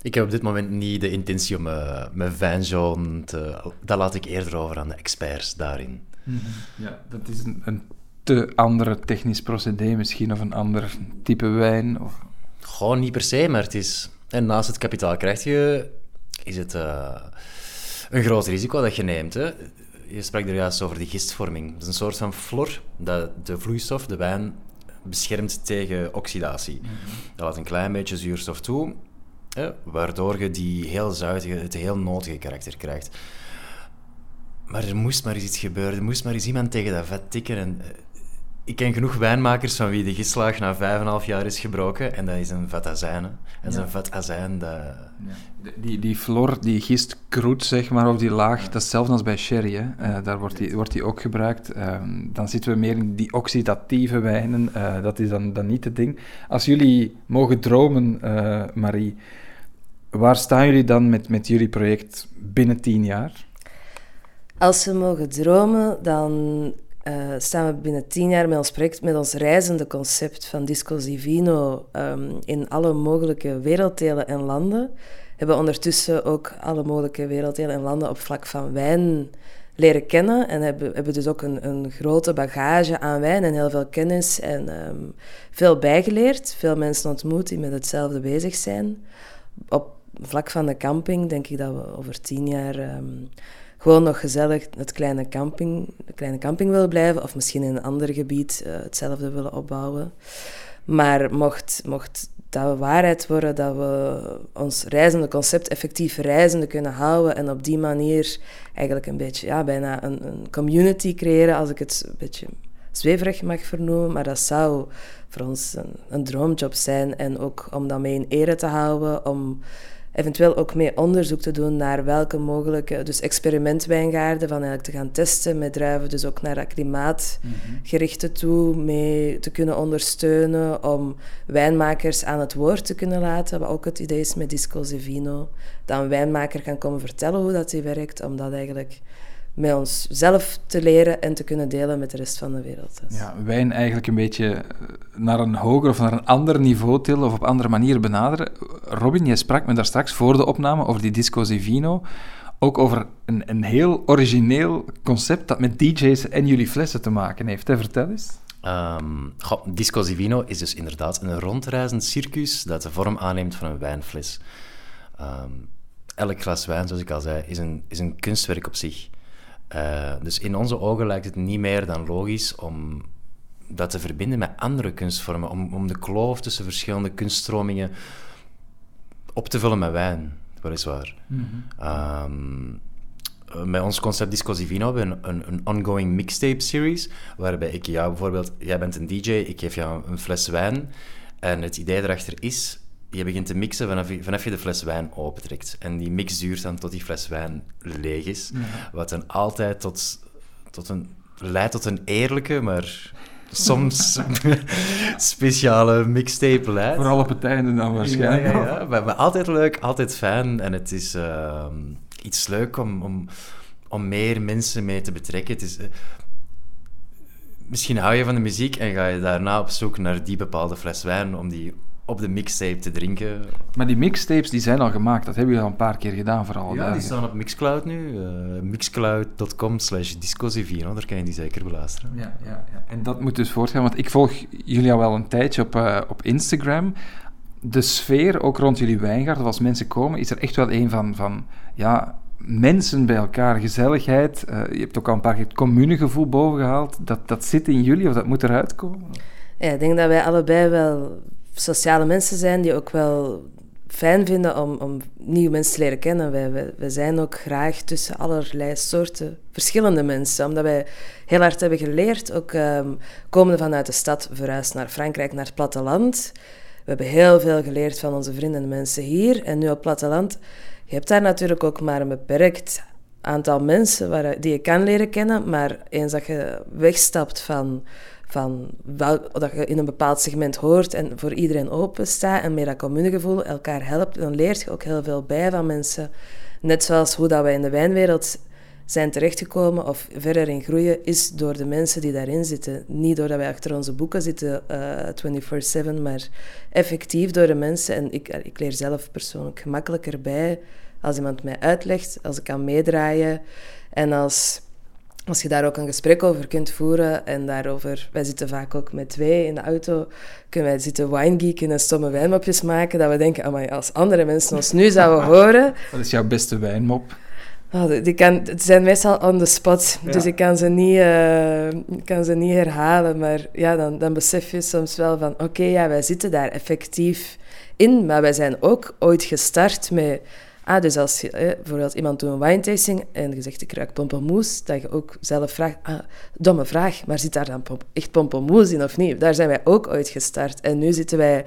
Ik heb op dit moment niet de intentie om uh, mijn vin te... Dat laat ik eerder over aan de experts daarin.
Mhm. Ja, dat is een, een, te andere technisch procedé misschien, of een ander type wijn? Of...
Gewoon niet per se, maar het is... En naast het kapitaal krijg je... Is het uh, een groot risico dat je neemt, hè? Je sprak er juist over die gistvorming. Dat is een soort van flor dat de vloeistof, de wijn, beschermt tegen oxidatie. Mm Dat laat een klein beetje zuurstof toe, waardoor je die heel zuitige, het heel notige karakter krijgt. Maar er moest maar eens iets gebeuren, er moest maar eens iemand tegen dat vet tikken en... Ik ken genoeg wijnmakers van wie de gislaag na vijf en een half jaar is gebroken. En dat is een vat azijn. hè. En zo'n vat azijn, dat...
Die, die flor, die gist kroet, zeg maar, of die laag, dat is hetzelfde als bij sherry. Hè. Eh, daar wordt die, wordt die ook gebruikt. Ehm, dan zitten we meer in die oxidatieve wijnen. Eh, dat is dan, dan niet het ding. Als jullie mogen dromen, eh, Marie, waar staan jullie dan met, met jullie project binnen tien jaar?
Als we mogen dromen, dan eh, staan we binnen tien jaar met ons project, met ons reizende concept van Disco Divino ehm, in alle mogelijke werelddelen en landen. Hebben ondertussen ook alle mogelijke werelddelen en landen op vlak van wijn leren kennen en hebben, hebben dus ook een, een grote bagage aan wijn en heel veel kennis en ehm, veel bijgeleerd. Veel mensen ontmoet die met hetzelfde bezig zijn. Op vlak van de camping denk ik dat we over tien jaar ehm, gewoon nog gezellig het kleine camping, de kleine camping willen blijven, of misschien in een ander gebied eh, hetzelfde willen opbouwen. Maar mocht, mocht dat waarheid worden, dat we ons reizende concept effectief reizende kunnen houden en op die manier eigenlijk een beetje, ja, bijna een, een community creëren, als ik het een beetje zweverig mag vernoemen, maar dat zou voor ons een, droomjob zijn en ook om dat mee in ere te houden, om eventueel ook mee onderzoek te doen naar welke mogelijke, dus experimentwijngaarden, van eigenlijk te gaan testen. Met druiven, dus ook naar dat klimaatgerichte toe mee te kunnen ondersteunen, om wijnmakers aan het woord te kunnen laten, wat ook het idee is met Disco Zevino, dat een wijnmaker kan komen vertellen hoe dat die werkt, om dat eigenlijk met ons zelf te leren en te kunnen delen met de rest van de wereld. Dus.
Ja, wijn eigenlijk een beetje eh, naar een hoger of naar een ander niveau tillen of op andere manier benaderen. Robin, jij sprak me daar straks voor de opname over die Disco Zivino, ook over een, een heel origineel concept dat met DJ's en jullie flessen te maken heeft. Hè? Vertel eens.
Um, goh, Disco Zivino is dus inderdaad een rondreizend circus dat de vorm aanneemt van een wijnfles. Um, elk glas wijn, zoals ik al zei, is een, is een kunstwerk op zich. Uh, dus in onze ogen lijkt het niet meer dan logisch om dat te verbinden met andere kunstvormen, om, om de kloof tussen verschillende kunststromingen op te vullen met wijn, weliswaar. Mm -hmm. um, met ons concept Disco Divino hebben we een, een, een, ongoing mixtape series, waarbij ik jou bijvoorbeeld, jij bent een DJ, ik geef jou een fles wijn, en het idee erachter is, je begint te mixen vanaf je, vanaf je de fles wijn opentrekt. En die mix duurt dan tot die fles wijn leeg is. Wat dan altijd tot, tot een, leidt tot een eerlijke, maar soms speciale mixtape leidt.
Vooral op het einde dan waarschijnlijk.
Ja, ja, ja. Maar, maar, altijd leuk, altijd fijn. En het is uh, iets leuk om, om, om meer mensen mee te betrekken. Het is... Uh, misschien hou je van de muziek en ga je daarna op zoek naar die bepaalde fles wijn om die op de mixtape te drinken.
Maar die mixtapes die zijn al gemaakt, dat hebben jullie al een paar keer gedaan vooral.
Ja, die staan op Mixcloud nu. Uh, Mixcloud.com slash discosivino, daar kan je die zeker beluisteren.
Ja, ja, ja, en dat moet dus voortgaan, want ik volg jullie al wel een tijdje op, uh, op Instagram. De sfeer, ook rond jullie wijngaard, of als mensen komen, is er echt wel een van, van ja, mensen bij elkaar, gezelligheid. Uh, je hebt ook al een paar keer het communegevoel boven gehaald. Dat, dat zit in jullie, of dat moet eruit komen?
Ja, ik denk dat wij allebei wel sociale mensen zijn die ook wel fijn vinden om, om nieuwe mensen te leren kennen. Wij, zijn ook graag tussen allerlei soorten verschillende mensen, omdat wij heel hard hebben geleerd, ook um, komende vanuit de stad, verhuisd naar Frankrijk, naar het platteland. We hebben heel veel geleerd van onze vrienden en mensen hier. En nu op het platteland, je hebt daar natuurlijk ook maar een beperkt aantal mensen waar, die je kan leren kennen, maar eens dat je wegstapt van van wel, dat je in een bepaald segment hoort en voor iedereen open staat en meer dat communegevoel elkaar helpt, dan leert je ook heel veel bij van mensen. Net zoals hoe dat wij in de wijnwereld zijn terechtgekomen of verder in groeien, is door de mensen die daarin zitten. Niet doordat wij achter onze boeken zitten uh, 24-7, maar effectief door de mensen. En ik, ik leer zelf persoonlijk gemakkelijker bij als iemand mij uitlegt, als ik kan meedraaien en als als je daar ook een gesprek over kunt voeren en daarover, wij zitten vaak ook met twee in de auto, kunnen wij zitten winegeeken en stomme wijnmopjes maken, dat we denken, amai, als andere mensen ons nu zouden horen...
Wat is jouw beste wijnmop?
Oh, die kan, het zijn meestal on the spot, ja. dus ik kan ze, niet, uh, kan ze niet herhalen, maar ja, dan, dan besef je soms wel van, oké, okay, ja, wij zitten daar effectief in, maar wij zijn ook ooit gestart met Ah, dus als bijvoorbeeld iemand doet een wine tasting en je zegt ik ruik pompoenmoes, dat je ook zelf vraagt, ah, domme vraag, maar zit daar dan pom echt pompoenmoes in of niet? Daar zijn wij ook ooit gestart. En nu zitten wij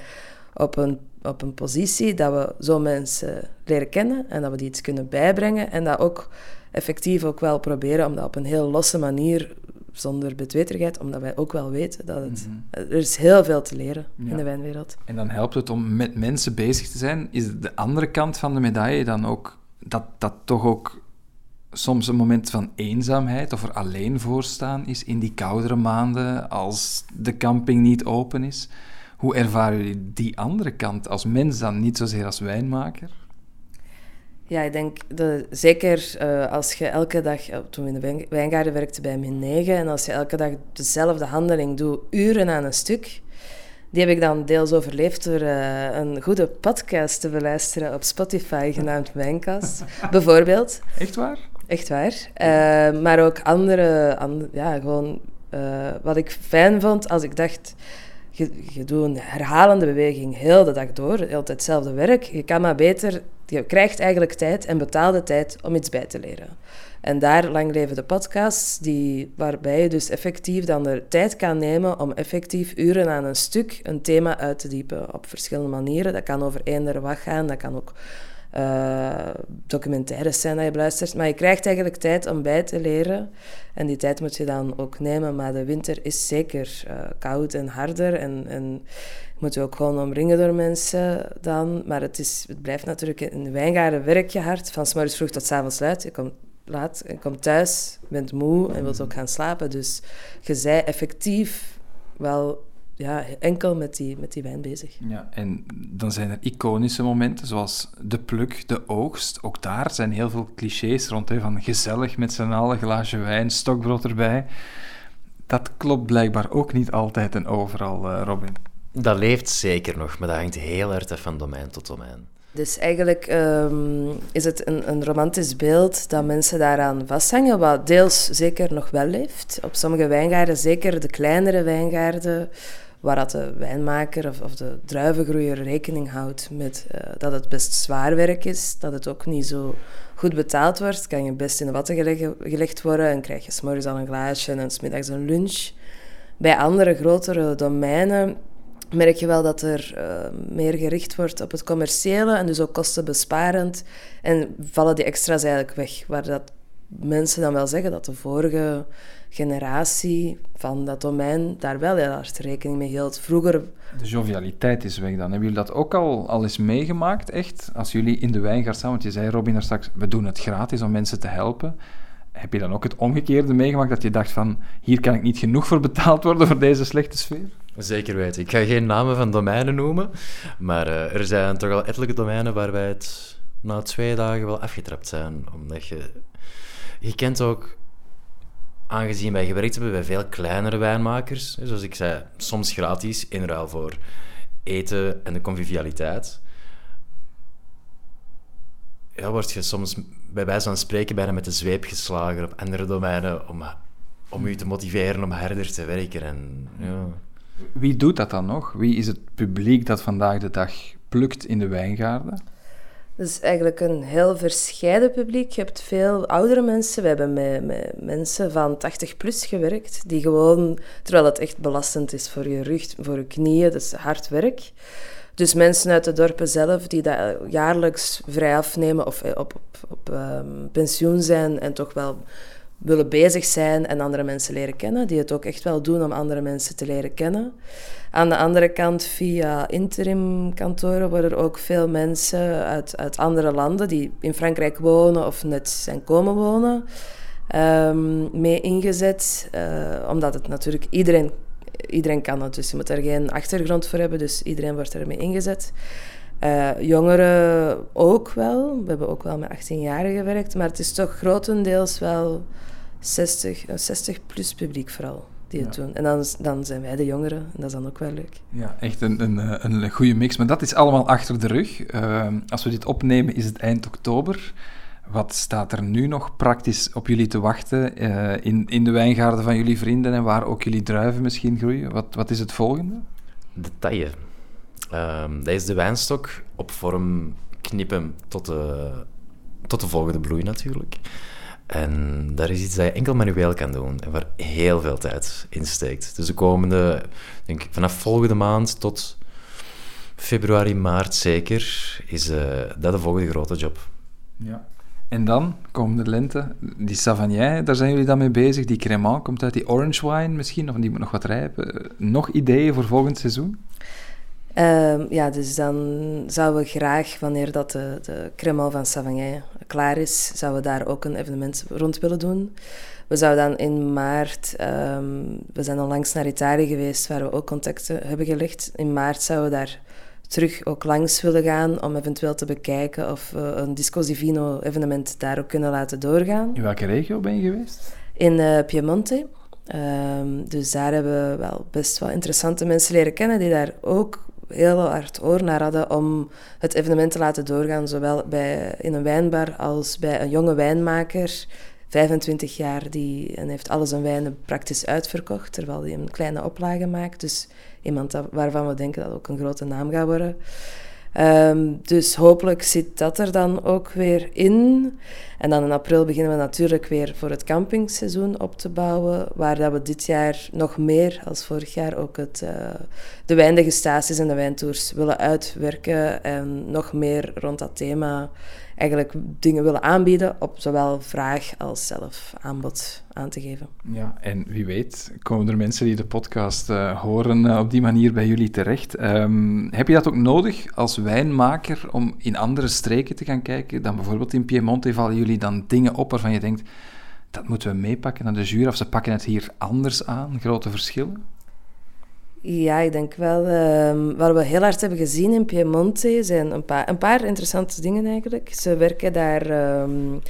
op een, op een positie dat we zo mensen leren kennen en dat we die iets kunnen bijbrengen en dat ook effectief ook wel proberen om dat op een heel losse manier zonder betweterigheid, omdat wij ook wel weten dat het... Er is heel veel te leren
Ja.
in de wijnwereld.
En dan helpt het om met mensen bezig te zijn. Is de andere kant van de medaille dan ook dat dat toch ook soms een moment van eenzaamheid of er alleen voor staan is in die koudere maanden als de camping niet open is? Hoe ervaren jullie die andere kant als mens dan, niet zozeer als wijnmaker?
Ja, ik denk dat zeker eh, als je elke dag, eh, toen we in de wijn- wijngaarden werkte bij min 9, en als je elke dag dezelfde handeling doet, uren aan een stuk, die heb ik dan deels overleefd door eh, een goede podcast te beluisteren op Spotify genaamd Wijnkast, bijvoorbeeld.
Echt waar?
Echt waar. Maar ook andere, an- ja, gewoon wat ik fijn vond als ik dacht, je, doet een herhalende beweging heel de dag door, heel hetzelfde werk. Je kan maar beter, je krijgt eigenlijk tijd en betaalde tijd om iets bij te leren. En daar lang leven de podcasts, die, waarbij je dus effectief dan de tijd kan nemen om effectief uren aan een stuk een thema uit te diepen op verschillende manieren. Dat kan over eender wat gaan, dat kan ook eh, documentaires zijn dat je beluistert. Maar je krijgt eigenlijk tijd om bij te leren. En die tijd moet je dan ook nemen. Maar de winter is zeker eh, koud en harder. En, en moet je ook gewoon omringen door mensen dan. Maar het, is, het blijft natuurlijk... In de wijngaarden werk je hard. Van 's morgens vroeg tot 's avonds laat. Je komt laat en komt thuis, bent moe en wilt ook gaan slapen. Dus je zij effectief wel ja, enkel met die, met die wijn bezig.
Ja, en dan zijn er iconische momenten, zoals de pluk, de oogst. Ook daar zijn heel veel clichés rond, hè, van gezellig met z'n allen, glaasje wijn, stokbrood erbij. Dat klopt blijkbaar ook niet altijd en overal, eh, Robin.
Dat leeft zeker nog, maar dat hangt heel erg af van domein tot domein.
Dus eigenlijk ehm, is het een, een romantisch beeld dat mensen daaraan vasthangen, wat deels zeker nog wel leeft. Op sommige wijngaarden, zeker de kleinere wijngaarden, waar dat de wijnmaker of, of de druivengroeier rekening houdt met eh, dat het best zwaar werk is, dat het ook niet zo goed betaald wordt, kan je best in de watten gelegd, worden en krijg je s'morgens al een glaasje en smiddags een lunch. Bij andere grotere domeinen merk je wel dat er eh, meer gericht wordt op het commerciële en dus ook kostenbesparend. En vallen die extra's eigenlijk weg, waar dat mensen dan wel zeggen dat de vorige generatie van dat domein daar wel heel hard rekening mee hield. Vroeger,
De jovialiteit is weg dan. Hebben jullie dat ook al, al eens meegemaakt, echt? Als jullie in de wijngaard staan, want je zei, Robin, daar straks, we doen het gratis om mensen te helpen. Heb je dan ook het omgekeerde meegemaakt, dat je dacht van, hier kan ik niet genoeg voor betaald worden voor deze slechte sfeer?
Zeker weten. Ik ga geen namen van domeinen noemen, maar eh, er zijn toch al ettelijke domeinen waar wij het na twee dagen wel afgetrapt zijn. Omdat je... Je kent ook, aangezien wij gewerkt hebben bij veel kleinere wijnmakers, zoals ik zei, soms gratis, in ruil voor eten en de convivialiteit. Ja, word je soms bij wijze van spreken bijna met de zweep geslagen op andere domeinen om, om je te motiveren om harder te werken. En, ja.
Wie doet dat dan nog? Wie is het publiek dat vandaag de dag plukt in de wijngaarden?
Dus eigenlijk een heel verscheiden publiek. Je hebt veel oudere mensen. We hebben met, met mensen van 80 plus gewerkt, die gewoon, terwijl het echt belastend is voor je rug, voor je knieën, dat is hard werk. Dus mensen uit de dorpen zelf die dat jaarlijks vrij afnemen of eh, op, op, op ehm, pensioen zijn en toch wel willen bezig zijn en andere mensen leren kennen, die het ook echt wel doen om andere mensen te leren kennen. Aan de andere kant, via interimkantoren worden er ook veel mensen uit, uit andere landen die in Frankrijk wonen of net zijn komen wonen, ehm, mee ingezet. eh, omdat het natuurlijk iedereen, iedereen kan het, dus je moet er geen achtergrond voor hebben, dus iedereen wordt ermee ingezet. Eh, jongeren ook wel. We hebben ook wel met 18-jarigen gewerkt, maar het is toch grotendeels wel 60, een 60-plus publiek vooral die het
Ja.
doen. En dan, dan zijn wij de jongeren en dat is dan ook wel leuk.
Ja, echt een, een, eh, een goede mix. Maar dat is allemaal achter de rug. Ehm, als we dit opnemen, is het eind oktober. Wat staat er nu nog praktisch op jullie te wachten eh, in, in de wijngaarden van jullie vrienden en waar ook jullie druiven misschien groeien? Wat, wat is het volgende?
De taille. Ehm, dat is de wijnstok op vorm knippen tot de, tot de volgende bloei natuurlijk. En dat is iets dat je enkel manueel kan doen en waar heel veel tijd in steekt. Dus de komende, denk ik, vanaf volgende maand tot februari, maart zeker, is uh, dat de volgende grote job.
Ja. En dan, komende lente, die Savagnin, daar zijn jullie dan mee bezig. Die Cremant komt uit die orange wine misschien, of die moet nog wat rijpen. Nog ideeën voor volgend seizoen?
Uh, ja, dus dan zouden we graag, wanneer dat de, de van Savagnin klaar is, zouden we daar ook een evenement rond willen doen. We zouden dan in maart, um, we zijn onlangs naar Italië geweest, waar we ook contacten hebben gelegd. In maart zouden we daar terug ook langs willen gaan om eventueel te bekijken of we een Disco Divino evenement daar ook kunnen laten doorgaan.
In welke regio ben je geweest?
In uh, Piemonte. Um, dus daar hebben we wel best wel interessante mensen leren kennen die daar ook heel hard oor naar hadden om het evenement te laten doorgaan, zowel bij, in een wijnbar als bij een jonge wijnmaker, 25 jaar, die en heeft alle zijn wijnen praktisch uitverkocht, terwijl hij een kleine oplage maakt. Dus iemand waarvan we denken dat ook een grote naam gaat worden. Um, dus hopelijk zit dat er dan ook weer in. En dan in april beginnen we natuurlijk weer voor het campingseizoen op te bouwen, waar dat we dit jaar nog meer als vorig jaar ook het, uh, de wijndegustaties en de wijntours willen uitwerken en nog meer rond dat thema eigenlijk dingen willen aanbieden op zowel vraag als zelf aanbod aan te geven.
Ja, en wie weet komen er mensen die de podcast uh, horen uh, op die manier bij jullie terecht. Um, heb je dat ook nodig als wijnmaker om in andere streken te gaan kijken? Dan bijvoorbeeld in Piemonte vallen dan dingen op waarvan je denkt, dat moeten we meepakken naar de jury, of ze pakken het hier anders aan, grote verschillen?
Ja, ik denk wel. Um, wat we heel hard hebben gezien in Piemonte zijn een paar, een paar interessante dingen eigenlijk. Ze werken daar um,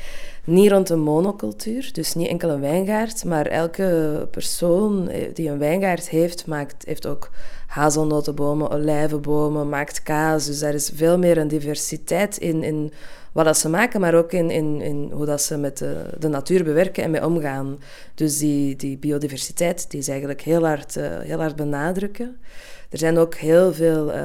niet rond een monocultuur, dus niet enkel een wijngaard, maar elke persoon eh, die een wijngaard heeft, maakt, heeft ook hazelnotenbomen, olijvenbomen, maakt kaas. Dus daar is veel meer een diversiteit in, in wat dat ze maken, maar ook in, in, in hoe dat ze met de, de natuur bewerken en mee omgaan. Dus die, die biodiversiteit, die is eigenlijk heel hard, uh, heel hard benadrukken. Er zijn ook heel veel uh,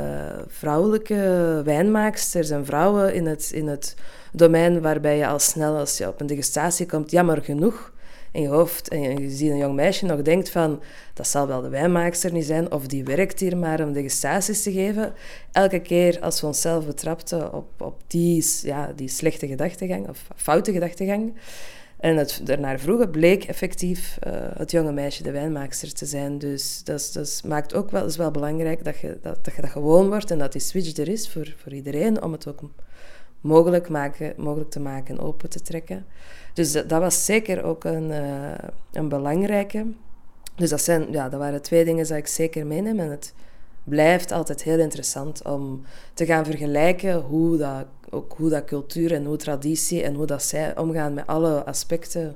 vrouwelijke wijnmaaksters en vrouwen in het, in het domein waarbij je al snel als je op een degustatie komt, jammer genoeg, in je hoofd en je ziet een jong meisje nog denkt van dat zal wel de wijnmaakster niet zijn of die werkt hier maar om degustaties te geven. Elke keer als we onszelf betrapten op, op die, ja, die slechte gedachtegang of foute gedachtegang en het ernaar vroegen, bleek effectief uh, het jonge meisje de wijnmaakster te zijn. Dus dat, dat maakt ook wel, is wel belangrijk dat je dat, dat je dat gewoon wordt en dat die switch er is voor, voor iedereen om het ook mogelijk, maken, mogelijk te maken en open te trekken. Dus dat, was zeker ook een, uh, een belangrijke. Dus dat, zijn, ja, dat waren twee dingen die ik zeker meeneem. En het blijft altijd heel interessant om te gaan vergelijken hoe dat, ook hoe dat cultuur en hoe traditie en hoe dat zij omgaan met alle aspecten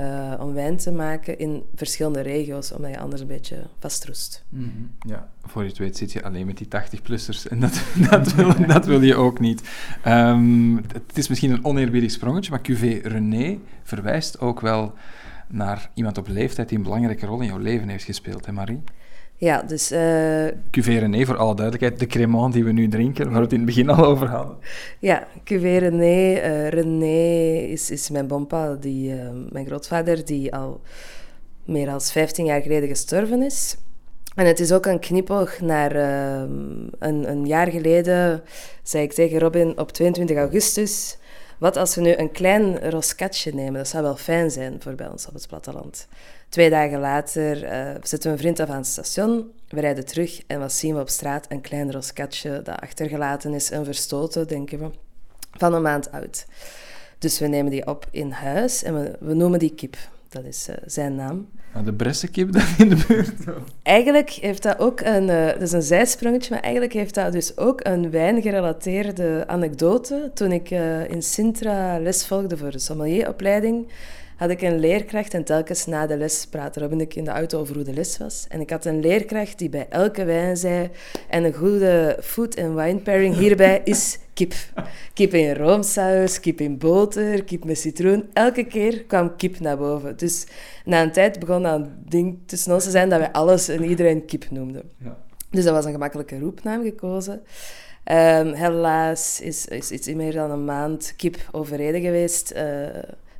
uh, om wijn te maken in verschillende regio's, omdat je anders een beetje vastroest.
Mm -hmm. Ja, voor je het weet zit je alleen met die 80-plussers en dat, dat, wil, dat wil je ook niet. Um, het is misschien een oneerbiedig sprongetje, maar QV René verwijst ook wel naar iemand op leeftijd die een belangrijke rol in jouw leven heeft gespeeld, hè Marie?
Ja, dus... Uh...
Cuvée René, voor alle duidelijkheid, de cremant die we nu drinken, waar we het in het begin al over hadden.
Ja, Cuvée René. Uh, René is, is mijn bompa, die, uh, mijn grootvader, die al meer dan 15 jaar geleden gestorven is. En het is ook een knipoog naar een, een jaar geleden, zei ik tegen Robin, op 22 augustus... Wat als we nu een klein roskatje nemen? Dat zou wel fijn zijn voor bij ons op het platteland. Twee dagen later uh, zetten we een vriend af aan het station. We rijden terug en wat zien we op straat? Een klein roskatje dat achtergelaten is en verstoten, denken we, van een maand oud. Dus we nemen die op in huis en we, we noemen die kip. Dat is uh, zijn naam.
de Bressenkip dan in de buurt?
Eigenlijk heeft dat ook een... Uh, dat is een zijsprongetje, maar eigenlijk heeft dat dus ook een wijngerelateerde anekdote. Toen ik uh, in Sintra les volgde voor de sommelieropleiding, had ik een leerkracht en telkens na de les praatte Robin ik in de auto over hoe de les was. En ik had een leerkracht die bij elke wijn zei en een goede food en wine pairing hierbij is kip. Kip in roomsaus, kip in boter, kip met citroen. Elke keer kwam kip naar boven. Dus na een tijd begon dat een ding tussen ons te zijn dat wij alles en iedereen kip noemden. Ja. Dus dat was een gemakkelijke roepnaam gekozen. Ehm, helaas is, is iets meer dan een maand kip overreden geweest eh,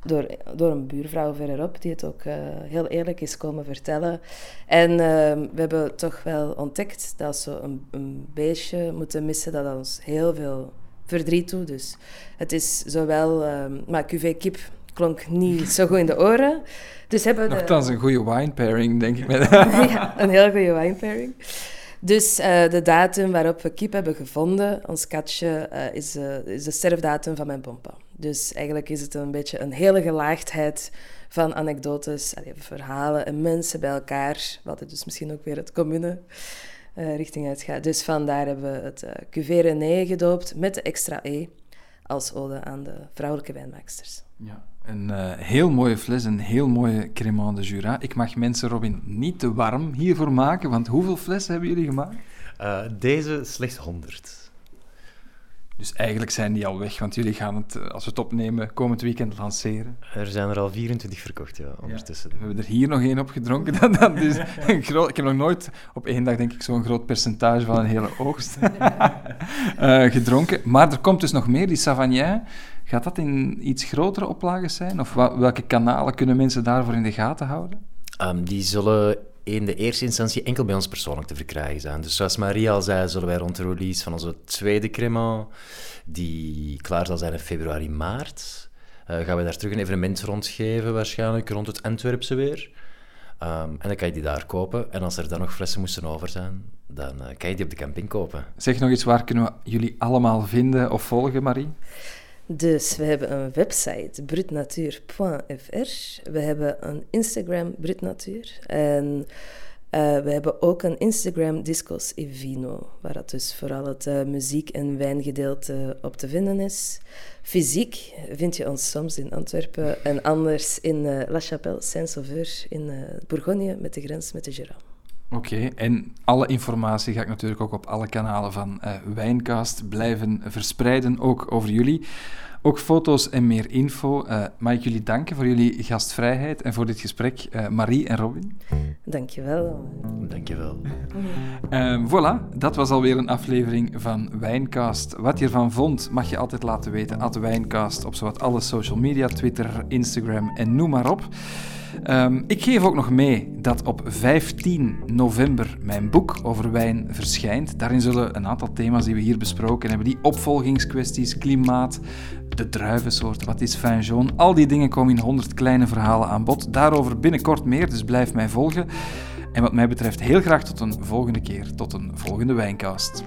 door, door een buurvrouw verderop, die het ook eh, heel eerlijk is komen vertellen. En ehm, we hebben toch wel ontdekt dat zo een, een beestje moeten missen, dat ons heel veel verdriet doet. Dus het is zowel... ehm, maar QV-kip klonk niet zo goed in de oren. Dus hebben we... de-
een goede wine pairing, denk ik. Met...
ja, een heel goede wine pairing. Dus eh, de datum waarop we kip hebben gevonden, ons katje, eh, is, is de sterfdatum van mijn pompa. Dus eigenlijk is het een beetje een hele gelaagdheid van anekdotes, allee, verhalen en mensen bij elkaar. Wat het dus misschien ook weer het commune eh, richting uitgaat. Dus vandaar hebben we het eh cuvée René gedoopt met de extra E als ode aan de vrouwelijke wijnmaaksters.
Ja, een eh, heel mooie fles, een heel mooie Crémant de Jura. Ik mag mensen, Robin, niet te warm hiervoor maken, want hoeveel flessen hebben jullie gemaakt?
Eh, deze slechts 100.
Dus eigenlijk zijn die al weg, want jullie gaan het, eh, als we het opnemen, komend weekend lanceren.
Er zijn er al 24 verkocht, ja, ondertussen.
We hebben er hier nog één op gedronken. Dat is een groot, ik heb nog nooit op één dag, denk ik, zo'n groot percentage van een hele oogst eh, gedronken. Maar er komt dus nog meer, die Savagnin. Gaat dat in iets grotere oplages zijn? Of wa- welke kanalen kunnen mensen daarvoor in de gaten houden?
Ehm, die zullen in de eerste instantie enkel bij ons persoonlijk te verkrijgen zijn. Dus zoals Maria al zei, zullen wij rond de release van onze tweede cremant, die klaar zal zijn in februari, maart, eh, gaan we daar terug een evenement rondgeven, waarschijnlijk rond het Antwerpse weer. Ehm, en dan kan je die daar kopen. En als er dan nog flessen moesten over zijn, dan eh, kan je die op de camping kopen.
Zeg nog eens, waar kunnen we jullie allemaal vinden of volgen, Marie?
Dus we hebben een website, brutnatuur.fr. We hebben een Instagram, Brutnatuur. En eh, we hebben ook een Instagram, Discos e Vino, waar dat dus vooral het eh, muziek- en wijngedeelte op te vinden is. Fysiek vind je ons soms in Antwerpen en anders in eh, La Chapelle, Saint-Sauveur in Bourgogne, met de grens met de Jura.
Oké, en alle informatie ga ik natuurlijk ook op alle kanalen van eh Wijncast blijven verspreiden, ook over jullie. Ook foto's en meer info. Eh, mag ik jullie danken voor jullie gastvrijheid en voor dit gesprek, eh, Marie en Robin.
Dankjewel.
Dankjewel.
Ehm voilà, dat was alweer een aflevering van Wijncast. Wat je ervan vond, mag je altijd laten weten. At Wijncast op zowat alle social media, Twitter, Instagram en noem maar op. Ehm, ik geef ook nog mee dat op 15 november mijn boek over wijn verschijnt. Daarin zullen een aantal thema's die we hier besproken hebben, die opvolgingskwesties, klimaat, de druivensoorten, wat is vin jaune, al die dingen komen in 100 kleine verhalen aan bod. Daarover binnenkort meer, dus blijf mij volgen. En wat mij betreft heel graag tot een volgende keer, tot een volgende wijncast.